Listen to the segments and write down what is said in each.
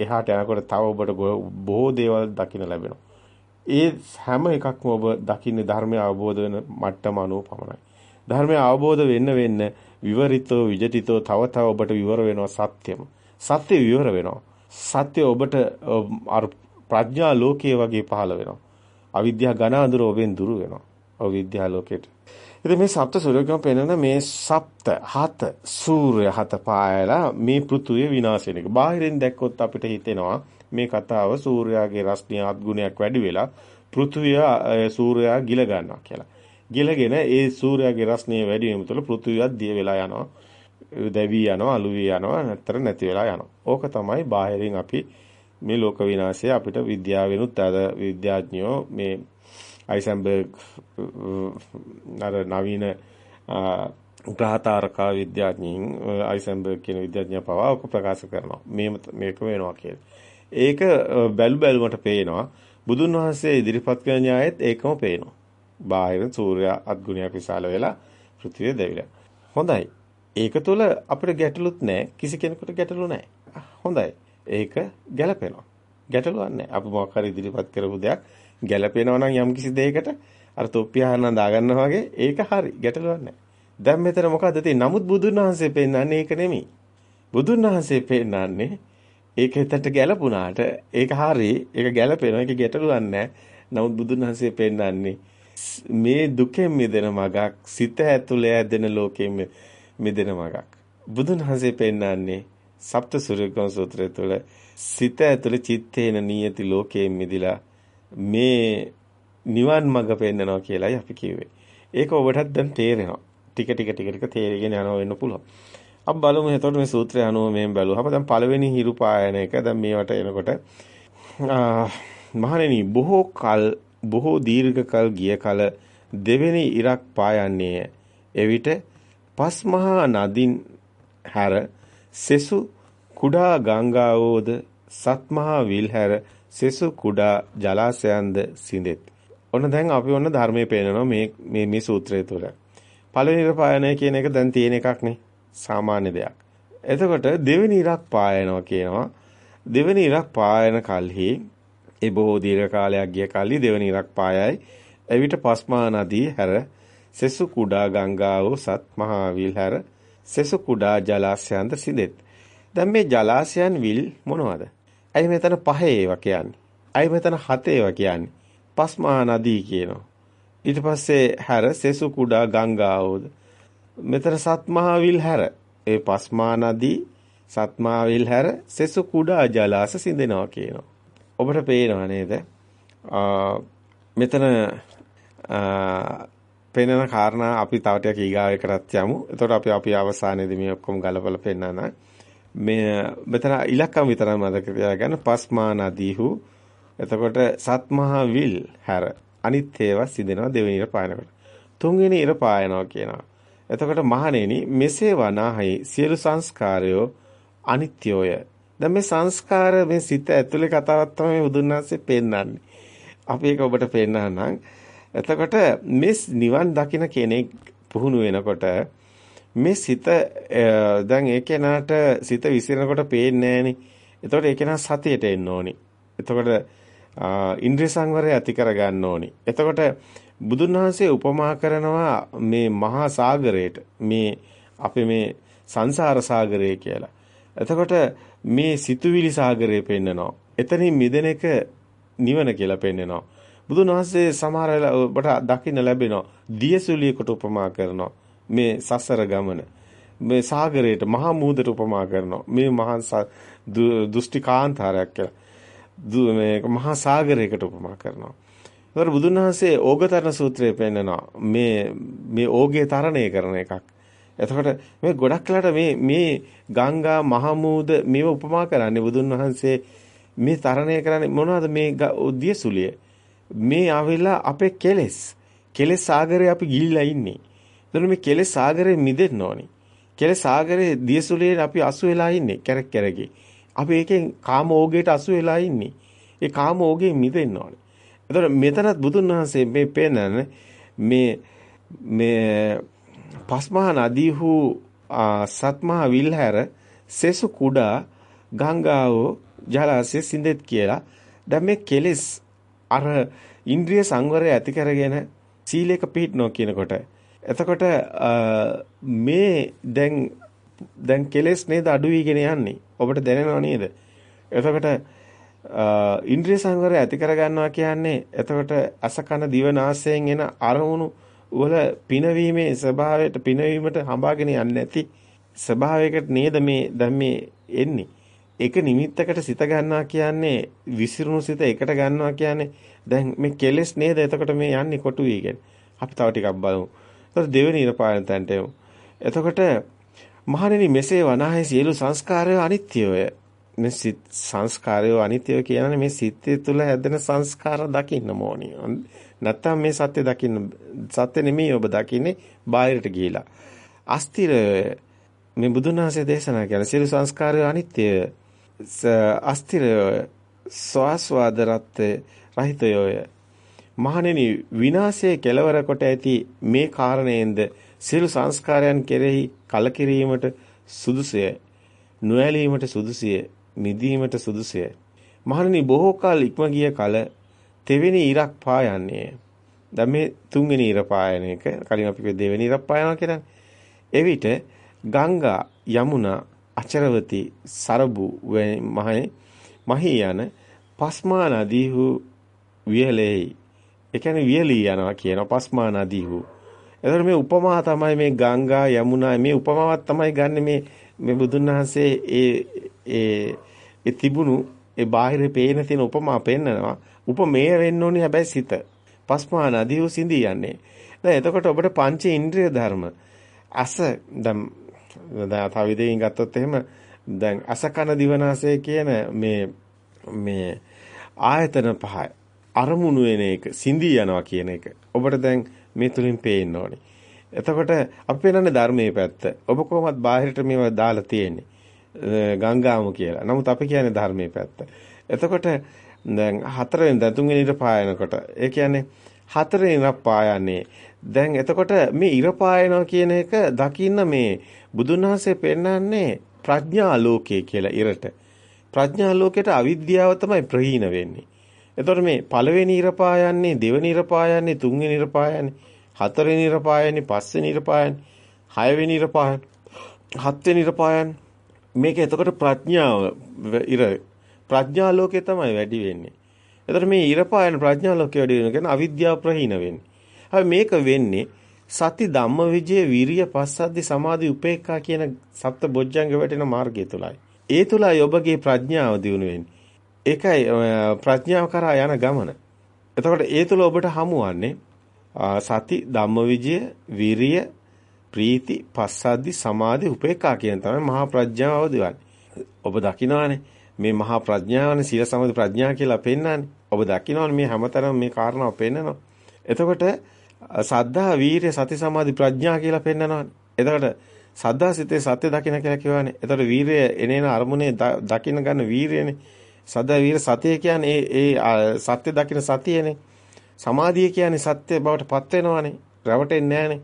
එහාට යනකොට තව ඔබට බොහෝ දේවල් දකින්න ලැබෙනවා. ඒ හැම එකක්ම ඔබ දකින්නේ ධර්මය අවබෝධ වෙන මට්ටම අනුව පමණයි. ධර්මය අවබෝධ වෙන්න වෙන්න විවරිතෝ විජිතෝ තව තව ඔබට විවර වෙනවා සත්‍යම. සත්‍ය විවර වෙනවා. සත්‍ය ඔබට අර ප්‍රඥා ලෝකයේ වගේ පහළ වෙනවා. අවිද්‍යාව ඝන අඳුර ඔබෙන් දුරු වෙනවා. අවිද්‍යාව ලෝකෙට. ඉතින් මේ සප්ත සූර්යකම පෙන්වන මේ සප්ත හත සූර්ය හත පායලා මේ පෘථුවිය විනාශ වෙන එක. බාහිරින් දැක්කොත් අපිට හිතෙනවා මේ කතාව සූර්යාගේ රශ්මිය අත් ගුණයක් වැඩි වෙලා පෘථුවිය සූර්යා ගිල ගන්නවා කියලා. ගිලගෙන ඒ සූර්යාගේ රශ්මිය වැඩි වීම තුළ පෘථුවියත් දිය වෙලා යනවා. දැවි යනවා, අලු වී යනවා, නැත්තර නැති වෙලා යනවා. ඕක තමයි බාහිරින් අපි මේ ලෝක විනාශය අපිට විද්‍යාවෙනුත් අද විද්‍යාඥයෝ මේ අයිසන්බර්ග් අර නවීන ග්‍රහතාරකා විද්‍යාඥයින් අයිසන්බර්ග් කියන විද්‍යාඥයා පවා ඔක ප්‍රකාශ කරනවා. මේ මේක වෙනවා කියලා. ඒක බැලු බැලුමට පේනවා බුදුන් වහන්සේ ඉදිරිපත් කරන න්‍යායෙත් ඒකම පේනවා. බාහිර සූර්යා අත්ගුණයක් විශාල වෙලා පෘථිවිය දැවිලා. හොඳයි. ඒක තුළ අපිට ගැටලුත් නැහැ. කිසි කෙනෙකුට ගැටලු නැහැ. හොඳයි. ඒක ගැළපෙනවා. ගැටලුවක් නැහැ. අපි මොකක් හරි ඉදිරිපත් කරපු දෙයක් ගැළපෙනවා නම් යම් කිසි දෙයකට අර තොප්පිය අහන්න දාගන්නවා වගේ ඒක හරි ගැටලුවක් නැහැ. දැන් මෙතන මොකද්ද තියෙන්නේ? නමුත් බුදුන් වහන්සේ පෙන්නන්නේ ඒක නෙමෙයි. බුදුන් වහන්සේ පෙන්නන්නේ ඒක හිතට ගැළපුණාට ඒක හරි ඒක ගැළපෙනවා ඒක ගැටලුවක් නැහැ. නමුත් බුදුන් වහන්සේ පෙන්නන්නේ මේ දුකෙන් මිදෙන මගක් සිත ඇතුලේ ඇදෙන ලෝකෙම මිදෙන මගක්. බුදුන් වහන්සේ පෙන්නන්නේ සප්ත සූර්යකෝණ සූත්‍රය තුළ සිත ඇතුලේ චිත්තේන නියති ලෝකයෙන් මිදිලා මේ නිවන් මඟ පෙන්නනවා කියලායි අපි කිව්වේ. ඒක ඔබටත් දැන් තේරෙනවා. ටික ටික ටික ටික තේරෙගෙන යනවා වෙන්න පුළුවන්. අපි බලමු එතකොට මේ සූත්‍රය අනුව මෙහෙම බැලුවහම දැන් පළවෙනි හිරු පායන එක දැන් මේවට එනකොට මහණෙනි බොහෝ කල් බොහෝ දීර්ඝ කල් ගිය කල දෙවෙනි ඉරක් පායන්නේය. එවිට පස් මහා නදින් හැර සෙසු කුඩා ගංගාවෝද සත්මහා විල්හැර සෙසු කුඩා ජලාශයන්ද සිඳෙත්. ඔන්න දැන් අපි ඔන්න ධර්මයේ පේනනවා මේ මේ මේ සූත්‍රය තුළ. පළවෙනි පායනය කියන එක දැන් තියෙන එකක් නේ. සාමාන්‍ය දෙයක්. එතකොට දෙවෙනි ඉරක් පායනවා කියනවා. දෙවෙනි ඉරක් පායන කල්හි ඒ බොහෝ දීර්ඝ කාලයක් ගිය කල්හි දෙවෙනි ඉරක් පායයි. එවිට පස්මා නදී හැර සෙසු කුඩා ගංගාව සත් මහා විල්හැර සෙසු කුඩා ජලාශයන්ද සිඳෙත්. දැන් මේ ජලාශයන් විල් මොනවද? ඇයි මෙතන පහේ ඒවා කියන්නේ? ඇයි මෙතන හතේ ඒවා කියන්නේ? පස්මහා නදී කියනවා. ඊට පස්සේ හැර සෙසු කුඩා ගංගාවෝද. මෙතන සත්මහා විල් හැර. ඒ පස්මා නදී සත්මා විල් හැර සෙසු කුඩා ජලාශ සිඳෙනවා කියනවා. ඔබට පේනව නේද? මෙතන පෙනෙන කාරණා අපි තව ටිකක් ඊගාව එකටත් යමු. එතකොට අපි අපි අවසානයේදී මේ ඔක්කොම ගලපලා පෙන්නන මේ මෙතන ඉලක්කම් විතරක් මතක තියාගන්න පස්මා නදීහු එතකොට සත්මහා විල් හැර අනිත් ඒවා සිදෙනවා දෙවෙනි ඉර පායනකොට. තුන්වෙනි ඉර පායනවා කියනවා. එතකොට මහණෙනි මෙසේ වනාහි සියලු සංස්කාරයෝ අනිත්‍යෝය. දැන් මේ සංස්කාර මේ සිත ඇතුලේ කතාවක් තමයි බුදුන් වහන්සේ පෙන්නන්නේ. අපි ඒක ඔබට පෙන්නන්නම්. එතකොට මේ නිවන් දකින කෙනෙක් පුහුණු වෙනකොට මේ සිත දැන් ඒ කෙනාට සිත විසිරෙනකොට පේන්නේ නැහෙනි. එතකොට ඒ කෙනා සතියට එන්න ඕනි. එතකොට ඉන්ද්‍රිය සංවරය ඇති කර ගන්න ඕනි. එතකොට බුදුන් වහන්සේ උපමා කරනවා මේ මහා සාගරයට මේ අපේ මේ සංසාර සාගරය කියලා. එතකොට මේ සිතුවිලි සාගරය පෙන්නනවා. එතනින් මිදෙන එක නිවන කියලා පෙන්නනවා. බුදුන් වහන්සේ සමහර වෙලාවට දකින්න ලැබෙනවා. දියසුලියකට උපමා කරනවා. මේ සසර ගමන. මේ සාගරයට මහා මුහුදට උපමා කරනවා. මේ මහා දෘෂ්ටි කාන්තාරයක් කියලා. මේ මහා සාගරයකට උපමා කරනවා. ඒතර බුදුන් වහන්සේ ඕගතරණ සූත්‍රයේ පෙන්නනවා. මේ මේ ඕගේ තරණය කරන එකක්. එතකොට මේ ගොඩක් වෙලාට මේ මේ ගංගා මහමූද මේව උපමා කරන්නේ බුදුන් වහන්සේ මේ තරණය කරන්නේ මොනවද මේ දියසුලිය මේ ආවිලා අපේ කෙලෙස්. කෙලෙස් සාගරේ අපි ගිලිලා ඉන්නේ. එතන මේ කෙලෙස් සාගරේ මිදෙන්න ඕනි. කෙලෙස් සාගරේ දියසුලියේ අපි අසු වෙලා ඉන්නේ කැරක් කැරකි. අපි ඒකෙන් කාම ඕගේට අසු වෙලා ඉන්නේ. ඒ කාම ඕගේ මිදෙන්න ඕනි. එතකොට මෙතනත් බුදුන් වහන්සේ මේ පෙන්නන මේ මේ පස්මහා නදීහු සත්මහා විල්හැර සෙසු කුඩා ගංගාව ජලාශය සිඳෙත් කියලා. දැන් මේ කෙලෙස් අර ඉන්ද්‍රිය සංවරය ඇති කරගෙන සීලයක පිහිටනවා කියනකොට එතකොට මේ දැන් දැන් කෙලෙස් නේද අඩු වීගෙන යන්නේ. ඔබට දැනෙනව නේද? එතකොට ඉන්ද්‍රිය සංවරය ඇති කරගන්නවා කියන්නේ එතකොට අසකන දිවනාසයෙන් එන අරමුණු වල පිනවීමේ ස්වභාවයට පිනවීමට හඹාගෙන යන්නේ නැති ස්වභාවයකට නේද මේ දැන් මේ එන්නේ. එක නිමිත්තකට සිත ගන්නවා කියන්නේ විසිරුණු සිත එකට ගන්නවා කියන්නේ දැන් මේ කෙලෙස් නේද එතකොට මේ යන්නේ කොටු වීගෙන. අපි තව ටිකක් බලමු. එතකොට දෙවෙනි ඉරපායන තැනට එමු. එතකොට මහණෙනි මෙසේ වනාහි සියලු සංස්කාරය අනිත්‍යය. මේ සිත් සංස්කාරය අනිත්‍යය කියන්නේ මේ සිත් තුළ හැදෙන සංස්කාර දකින්න ඕනි. නැත්තම් මේ සත්‍ය දකින්න සත්‍ය නෙමෙයි ඔබ දකින්නේ බාහිරට ගිහිලා. අස්තිර මේ බුදුන් වහන්සේ දේශනා කරන සියලු සංස්කාරය අනිත්‍යය. අස්තිරය ස්වාස්වාදරත් රහිතයෝය. මහණෙනි විනාශයේ කෙලවර කොට ඇති මේ කාරණයෙන්ද සියලු සංස්කාරයන් කෙරෙහි කලකිරීමට සුදුසුය. නොඇලීමට සුදුසුය. මිදීමට සුදුසුය. මහණෙනි බොහෝ කල ඉක්ම ගිය කල තෙවෙනි ඉරක් පායන්නේ. දැන් මේ තුන්වෙනි ඉර පායන එක කලින් අපි දෙවෙනි ඉරක් පායනවා කියන්නේ. එවිට ගංගා යමුනා අචරවති සරබු මහේ මහී යන පස්මා නදීහු වියලෙහි ඒ කියන්නේ වියලී යනවා කියන පස්මා නදීහු එතකොට මේ උපමා තමයි මේ ගංගා යමුනා මේ උපමාවක් තමයි ගන්න මේ මේ බුදුන් වහන්සේ ඒ ඒ ඒ තිබුණු ඒ බාහිර පේන තියෙන උපමා පෙන්නනවා. උපමේය වෙන්න ඕනේ හැබැයි සිත. පස්මා නදීහු සිඳී යන්නේ. දැන් එතකොට ඔබට පංච ඉන්ද්‍රිය ධර්ම. අස දැන් දැන් තව විදිහකින් ගත්තොත් එහෙම දැන් අසකන දිවනාසය කියන මේ මේ ආයතන පහයි. අරමුණු වෙන එක සිඳී යනවා කියන එක ඔබට දැන් මේ තුලින් පේන්න ඕනේ. එතකොට අපි පේනන්නේ ධර්මයේ පැත්ත. ඔබ කොහොමද බාහිරට මේවා දාලා තියෙන්නේ? ගංගාමු කියලා. නමුත් අපි කියන්නේ ධර්මයේ පැත්ත. එතකොට දැන් හතරෙන් දැන් තුන්වෙනි ඉර පායනකොට ඒ කියන්නේ හතරෙන් ඉර පායන්නේ. දැන් එතකොට මේ ඉර පායනවා කියන එක දකින්න මේ බුදුන් වහන්සේ පෙන්නන්නේ ප්‍රඥා ලෝකයේ කියලා ඉරට. ප්‍රඥා ලෝකයට අවිද්‍යාව තමයි ප්‍රහීන වෙන්නේ. එතකොට මේ පළවෙනි ඉරපායන්නේ, දෙවෙනි ඉරපායන්නේ, තුන්වෙනි ඉරපායන්නේ, හතරවෙනි ඉරපායන්නේ, පස්වෙනි ඉරපායන්නේ, හයවෙනි ඉරපායන්නේ, හත්වෙනි ඉරපායන්නේ. මේක එතකොට ප්‍රඥාව ඉර ප්‍රඥා ලෝකේ තමයි වැඩි වෙන්නේ. එතකොට මේ ඉරපායන ප්‍රඥා ලෝකේ වැඩි වෙන කියන්නේ අවිද්‍යාව ප්‍රහීන වෙන්නේ. හැබැයි මේක වෙන්නේ සති ධම්ම විජය විරිය පස්සද්ධි සමාධි උපේක්ඛා කියන සප්ත බොජ්ජංග වැටෙන මාර්ගය තුලයි. ඒ තුලයි ඔබගේ ප්‍රඥාව දියුණු වෙන්නේ. ඒකයි ප්‍රඥාව කරා යන ගමන. එතකොට ඒ තුල ඔබට හමුවන්නේ සති ධම්ම විජය විරිය ප්‍රීති පස්සද්ධි සමාධි උපේක්ඛා කියන තමයි මහා ප්‍රඥාව අවදිවන්නේ. ඔබ දකිනවානේ මේ මහා ප්‍රඥාවනේ සීල සමාධි ප්‍රඥා කියලා පෙන්නන්නේ. ඔබ දකිනවානේ මේ හැමතරම මේ කාරණාව පෙන්නනවා. එතකොට සද්ධා වීරිය සති සමාධි ප්‍රඥා කියලා පෙන්නනවානේ. එතකොට සද්ධා සිතේ සත්‍ය දකින්න කියලා කියවනේ. එතකොට වීරිය එනේන අරමුණේ දකින්න ගන්න වීරියනේ. සදා වීර සතිය කියන්නේ ඒ ඒ සත්‍ය දකින්න සතියනේ. සමාධිය කියන්නේ සත්‍ය බවට පත් වෙනවානේ. රැවටෙන්නේ නැහනේ.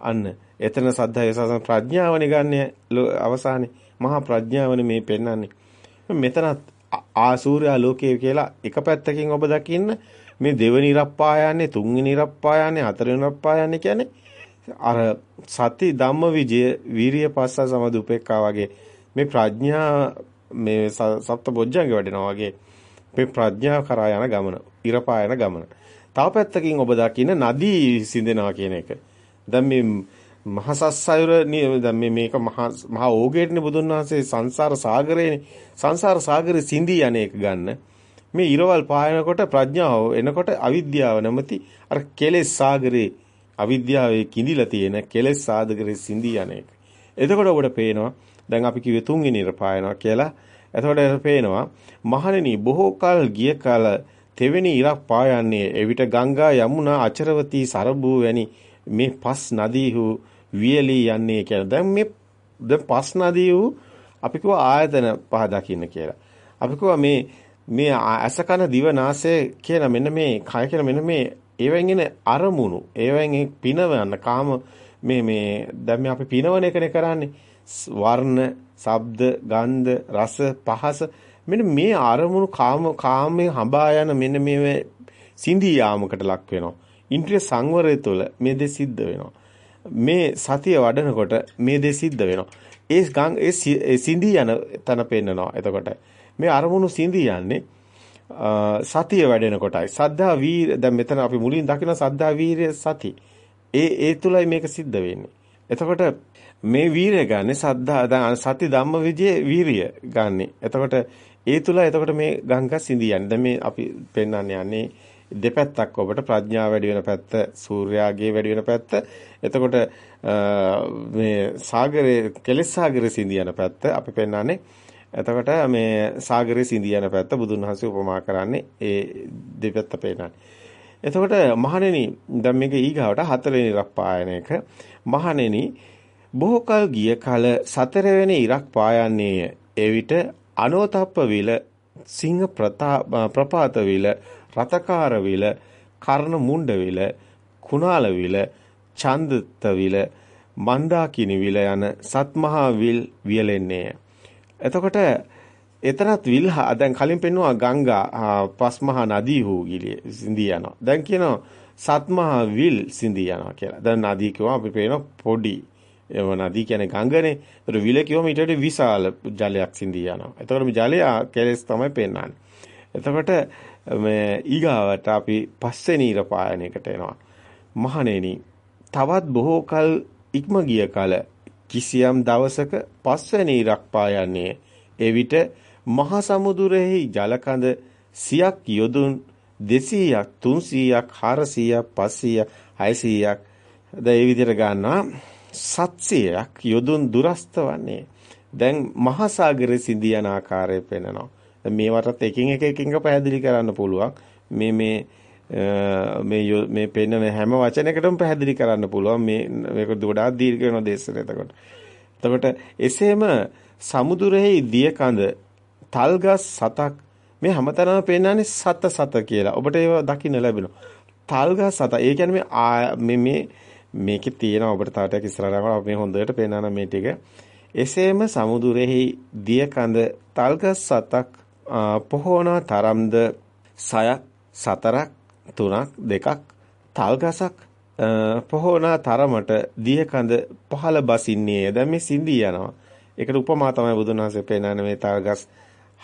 අන්න එතන සද්ධා යසසන ප්‍රඥාවනේ ගන්න අවසානයේ මහා ප්‍රඥාවනේ මේ පෙන්වන්නේ. මෙතනත් ආ සූර්යා ලෝකයේ කියලා එක පැත්තකින් ඔබ දකින්න මේ දෙවෙනි ඉරප්පායන්නේ තුන්වෙනි ඉරප්පායන්නේ හතරවෙනි ඉරප්පායන්නේ කියන්නේ අර සති ධම්ම විජය වීරිය පස්ස සමදු උපේක්ඛා වගේ මේ ප්‍රඥා මේ සප්ත බොජ්ජංග වැඩෙනවා වගේ මේ ප්‍රඥාව කරා යන ගමන ඉරපායන ගමන. තව පැත්තකින් ඔබ දකින්න නදී සිඳෙනවා කියන එක. දැන් මේ මහසස්සයුර දැන් මේ මේක මහා මහා ඕගේටනේ බුදුන් වහන්සේ සංසාර සාගරේනේ සංසාර සාගරේ සිඳී යන්නේක ගන්න. මේ ඊරවල් පායනකොට ප්‍රඥාව එනකොට අවිද්‍යාව නැමැති අර කෙලෙස් සාගරේ අවිද්‍යාවේ කිඳිලා තියෙන කෙලෙස් සාගරේ සිඳී යන එක. එතකොට ඔබට පේනවා දැන් අපි කිව්වේ තුන්වෙනි ඉර පායනවා කියලා. එතකොට එතකොට පේනවා මහණෙනි බොහෝ කල ගිය කල තෙවෙනි ඉරක් පායන්නේ එවිට ගංගා යමුනා අචරවතී සරබූ වැනි මේ පස් නදීහු වියලී යන්නේ කියලා. දැන් මේ දැන් පස් නදීහු අපි කිව්වා ආයතන පහ දකින්න කියලා. අපි කිව්වා මේ මේ අසකන දිව නාසය කියන මෙන්න මේ කය කියන මෙන්න මේ ඒවෙන් එන අරමුණු ඒවෙන් පිනවන්න කාම මේ මේ දැන් මේ අපි පිනවන එකනේ කරන්නේ වර්ණ, ශබ්ද, ගන්ධ, රස, පහස මෙන්න මේ අරමුණු කාම කාමයෙන් හඹා යන මෙන්න මේ සිඳී යාමකට ලක් වෙනවා. ඉන්ද්‍රිය සංවරය තුළ මේ දේ සිද්ධ වෙනවා. මේ සතිය වඩනකොට මේ දේ සිද්ධ වෙනවා. ඒ ගං ඒ සිඳී යන තන පෙන්නනවා. එතකොට මේ අරමුණු සිඳී යන්නේ සතිය වැඩෙන කොටයි. සද්ධා වීර දැන් මෙතන අපි මුලින් දකින සද්ධා වීරය සති. ඒ ඒ තුලයි මේක සිද්ධ වෙන්නේ. එතකොට මේ වීරය ගන්න සද්ධා දැන් සති ධම්ම විජේ වීරිය ගන්න. එතකොට ඒ තුල එතකොට මේ ගංගා සිඳී යන්නේ. දැන් මේ අපි පෙන්වන්නේ යන්නේ දෙපැත්තක් ඔබට ප්‍රඥාව වැඩි වෙන පැත්ත සූර්යාගේ වැඩි වෙන පැත්ත එතකොට මේ සාගරයේ කෙලෙස් සාගරයේ සිඳී යන පැත්ත අපි පෙන්වන්නේ එතකොට මේ සාගරයේ සිඳී යන පැත්ත බුදුන් වහන්සේ උපමා කරන්නේ ඒ දෙපැත්ත පෙන්නන්නේ. එතකොට මහණෙනි දැන් මේක ඊගාවට හතරවෙනි ඉරක් පායන එක මහණෙනි බොහෝ කල ගිය කල සතරවෙනි ඉරක් පායන්නේය. එවිට අනෝතප්ප විල සිංහ ප්‍රපාත විල රතකාර විල කර්ණ මුණ්ඩ විල කුණාල විල ඡන්දත විල මන්දාකිනි විල යන සත්මහා විල් වියලෙන්නේය. එතකොට එතනත් විල් දැන් කලින් පෙන්නුවා ගංගා පස්මහා නදී හු ගිලිය සිඳී යනවා. දැන් කියනවා සත්මහා විල් සිඳී යනවා කියලා. දැන් නදී කියවම අපි පේන පොඩි එව නදී කියන්නේ ගංගනේ. ඒතර විල කියවම ඊට වඩා විශාල ජලයක් සිඳී යනවා. එතකොට මේ ජලය කෙලස් තමයි පෙන්වන්නේ. එතකොට මේ ඊගාවට අපි පස්වෙනි ඉර පායනයකට එනවා. මහණෙනි තවත් බොහෝ කල ඉක්ම ගිය කල කිසියම් දවසක පස්වැනි ඉරක් පායන්නේ එවිට මහා සමුදුරෙහි ජලකඳ සියක් යොදුන් 200ක් 300ක් 400ක් 500ක් 600ක් ද ඒ විදිහට ගන්නවා 700ක් යොදුන් දුරස්ත වන්නේ. දැන් මහා සාගරයේ සිඳියන ආකාරය පෙන්වනවා මේවටත් එකින් එක එකින් පැහැදිලි කරන්න පුළුවන්. මේ මේ මේ මේ පෙන්නන හැම වචනයකටම පැහැදිලි කරන්න පුළුවන්. මේ මේක ගොඩාක් දීර්ඝ වෙන දේශන එතකොට. එතකොට එසේම සමුදුරෙහි දිය කඳ තල්ගස් සතක් මේ හැමතැනම පෙන්නන්නේ සත සත කියලා. ඔබට ඒව දකින්න ලැබෙනවා. තල්ගස් සත. ඒ කියන්නේ මේ මේ මේකේ තියෙන ඔබට තව ටිකක් ඉස්සරහට මේ හොඳට පෙන්නන මේ ටික. එසේම සමුදුරෙහි දිය කඳ තල්ගස් සතක් පොහොනා තරම්ද සයක් සතරක් තුනක් දෙකක් තල්ගසක් පොහොනා තරමට දියකඳ පහළ බසින්නේ දැන් මේ සිඳී යනවා ඒකට උපමා තමයි බුදුන් වහන්සේ පෙන්නන්නේ මේ තල්ගස්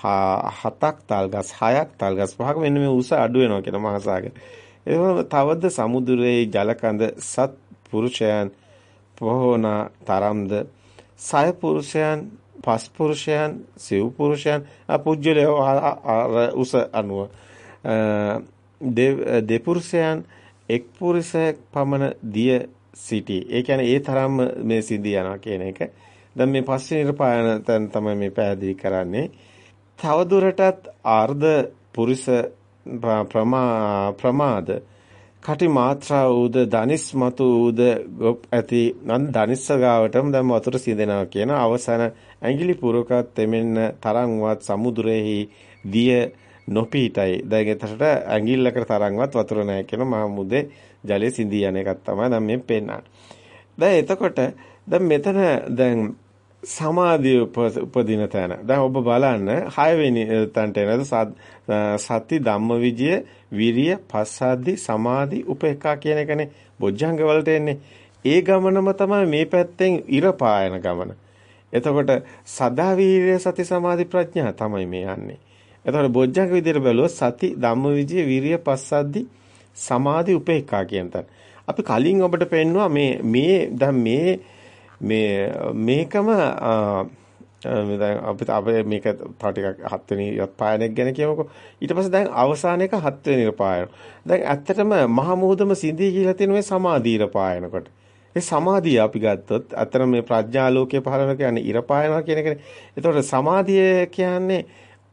හතක් තල්ගස් හයක් තල්ගස් පහක මෙන්න මේ උස අඩු වෙනවා කියන මහසාගර එවම තවද සමුද්‍රයේ ජලකඳ සත් පුරුෂයන් පොහොනා තරම්ද සය පුරුෂයන් පස් පුරුෂයන් සිව් පුරුෂයන් පුජ්‍යලය උස අනුව දෙපුරුෂයන් එක් පුරුෂයෙක් පමණ දිය සිටි. ඒ කියන්නේ ඒ තරම්ම මේ සිද්ධිය යනවා කියන එක. දැන් මේ පස්සේ නිර්පායන තැන් තමයි මේ පැහැදිලි කරන්නේ. තවදුරටත් ආර්ධ පුරුෂ ප්‍රමාද කටි මාත්‍රා උද ධනිස් මතු උද ඇති නන් ධනිස්ස ගාවටම දැන් වතුර සිඳෙනවා කියන අවසන ඇඟිලි පුරකත් තෙමෙන්න තරම්වත් සමුද්‍රෙහි දිය නොපීටයි. දැන් එතකොට ඇඟිල්ලකට තරම්වත් වතුර නැහැ කියන මහා මුදේ ජලයේ සිඳී යන එකක් තමයි දැන් මේ පෙන්නන්නේ. දැන් එතකොට දැන් මෙතන දැන් සමාධිය උපදින තැන. දැන් ඔබ බලන්න 6 වෙනි තැනට එනද සති ධම්මවිජය විරිය පස්සද්ධි සමාධි උපේක්ඛා කියන එකනේ බොජ්ජංග වලට එන්නේ. ඒ ගමනම තමයි මේ පැත්තෙන් ඉර පායන ගමන. එතකොට සදා වීර්ය සති සමාධි ප්‍රඥා තමයි මේ යන්නේ. එතකොට බොජ්ජංග විදියට බැලුවොත් සති ධම්මවිජය විරිය පස්සද්දි සමාධි උපේක්ඛා කියන තැන. අපි කලින් ඔබට පෙන්නවා මේ මේ දැන් මේ මේ මේකම දැන් අපිට අපේ මේක තව ටිකක් හත්වෙනි පායනයක් ගැන කියමුකෝ. ඊට පස්සේ දැන් අවසාන එක හත්වෙනි පායන. දැන් ඇත්තටම මහා මුහුදම සිඳී කියලා තියෙන මේ සමාධීර පායනකොට. ඒ සමාධිය අපි ගත්තොත් අතන මේ ප්‍රඥාලෝකයේ පහළන කියන්නේ ඉර පායනවා කියන එකනේ. ඒතකොට සමාධිය කියන්නේ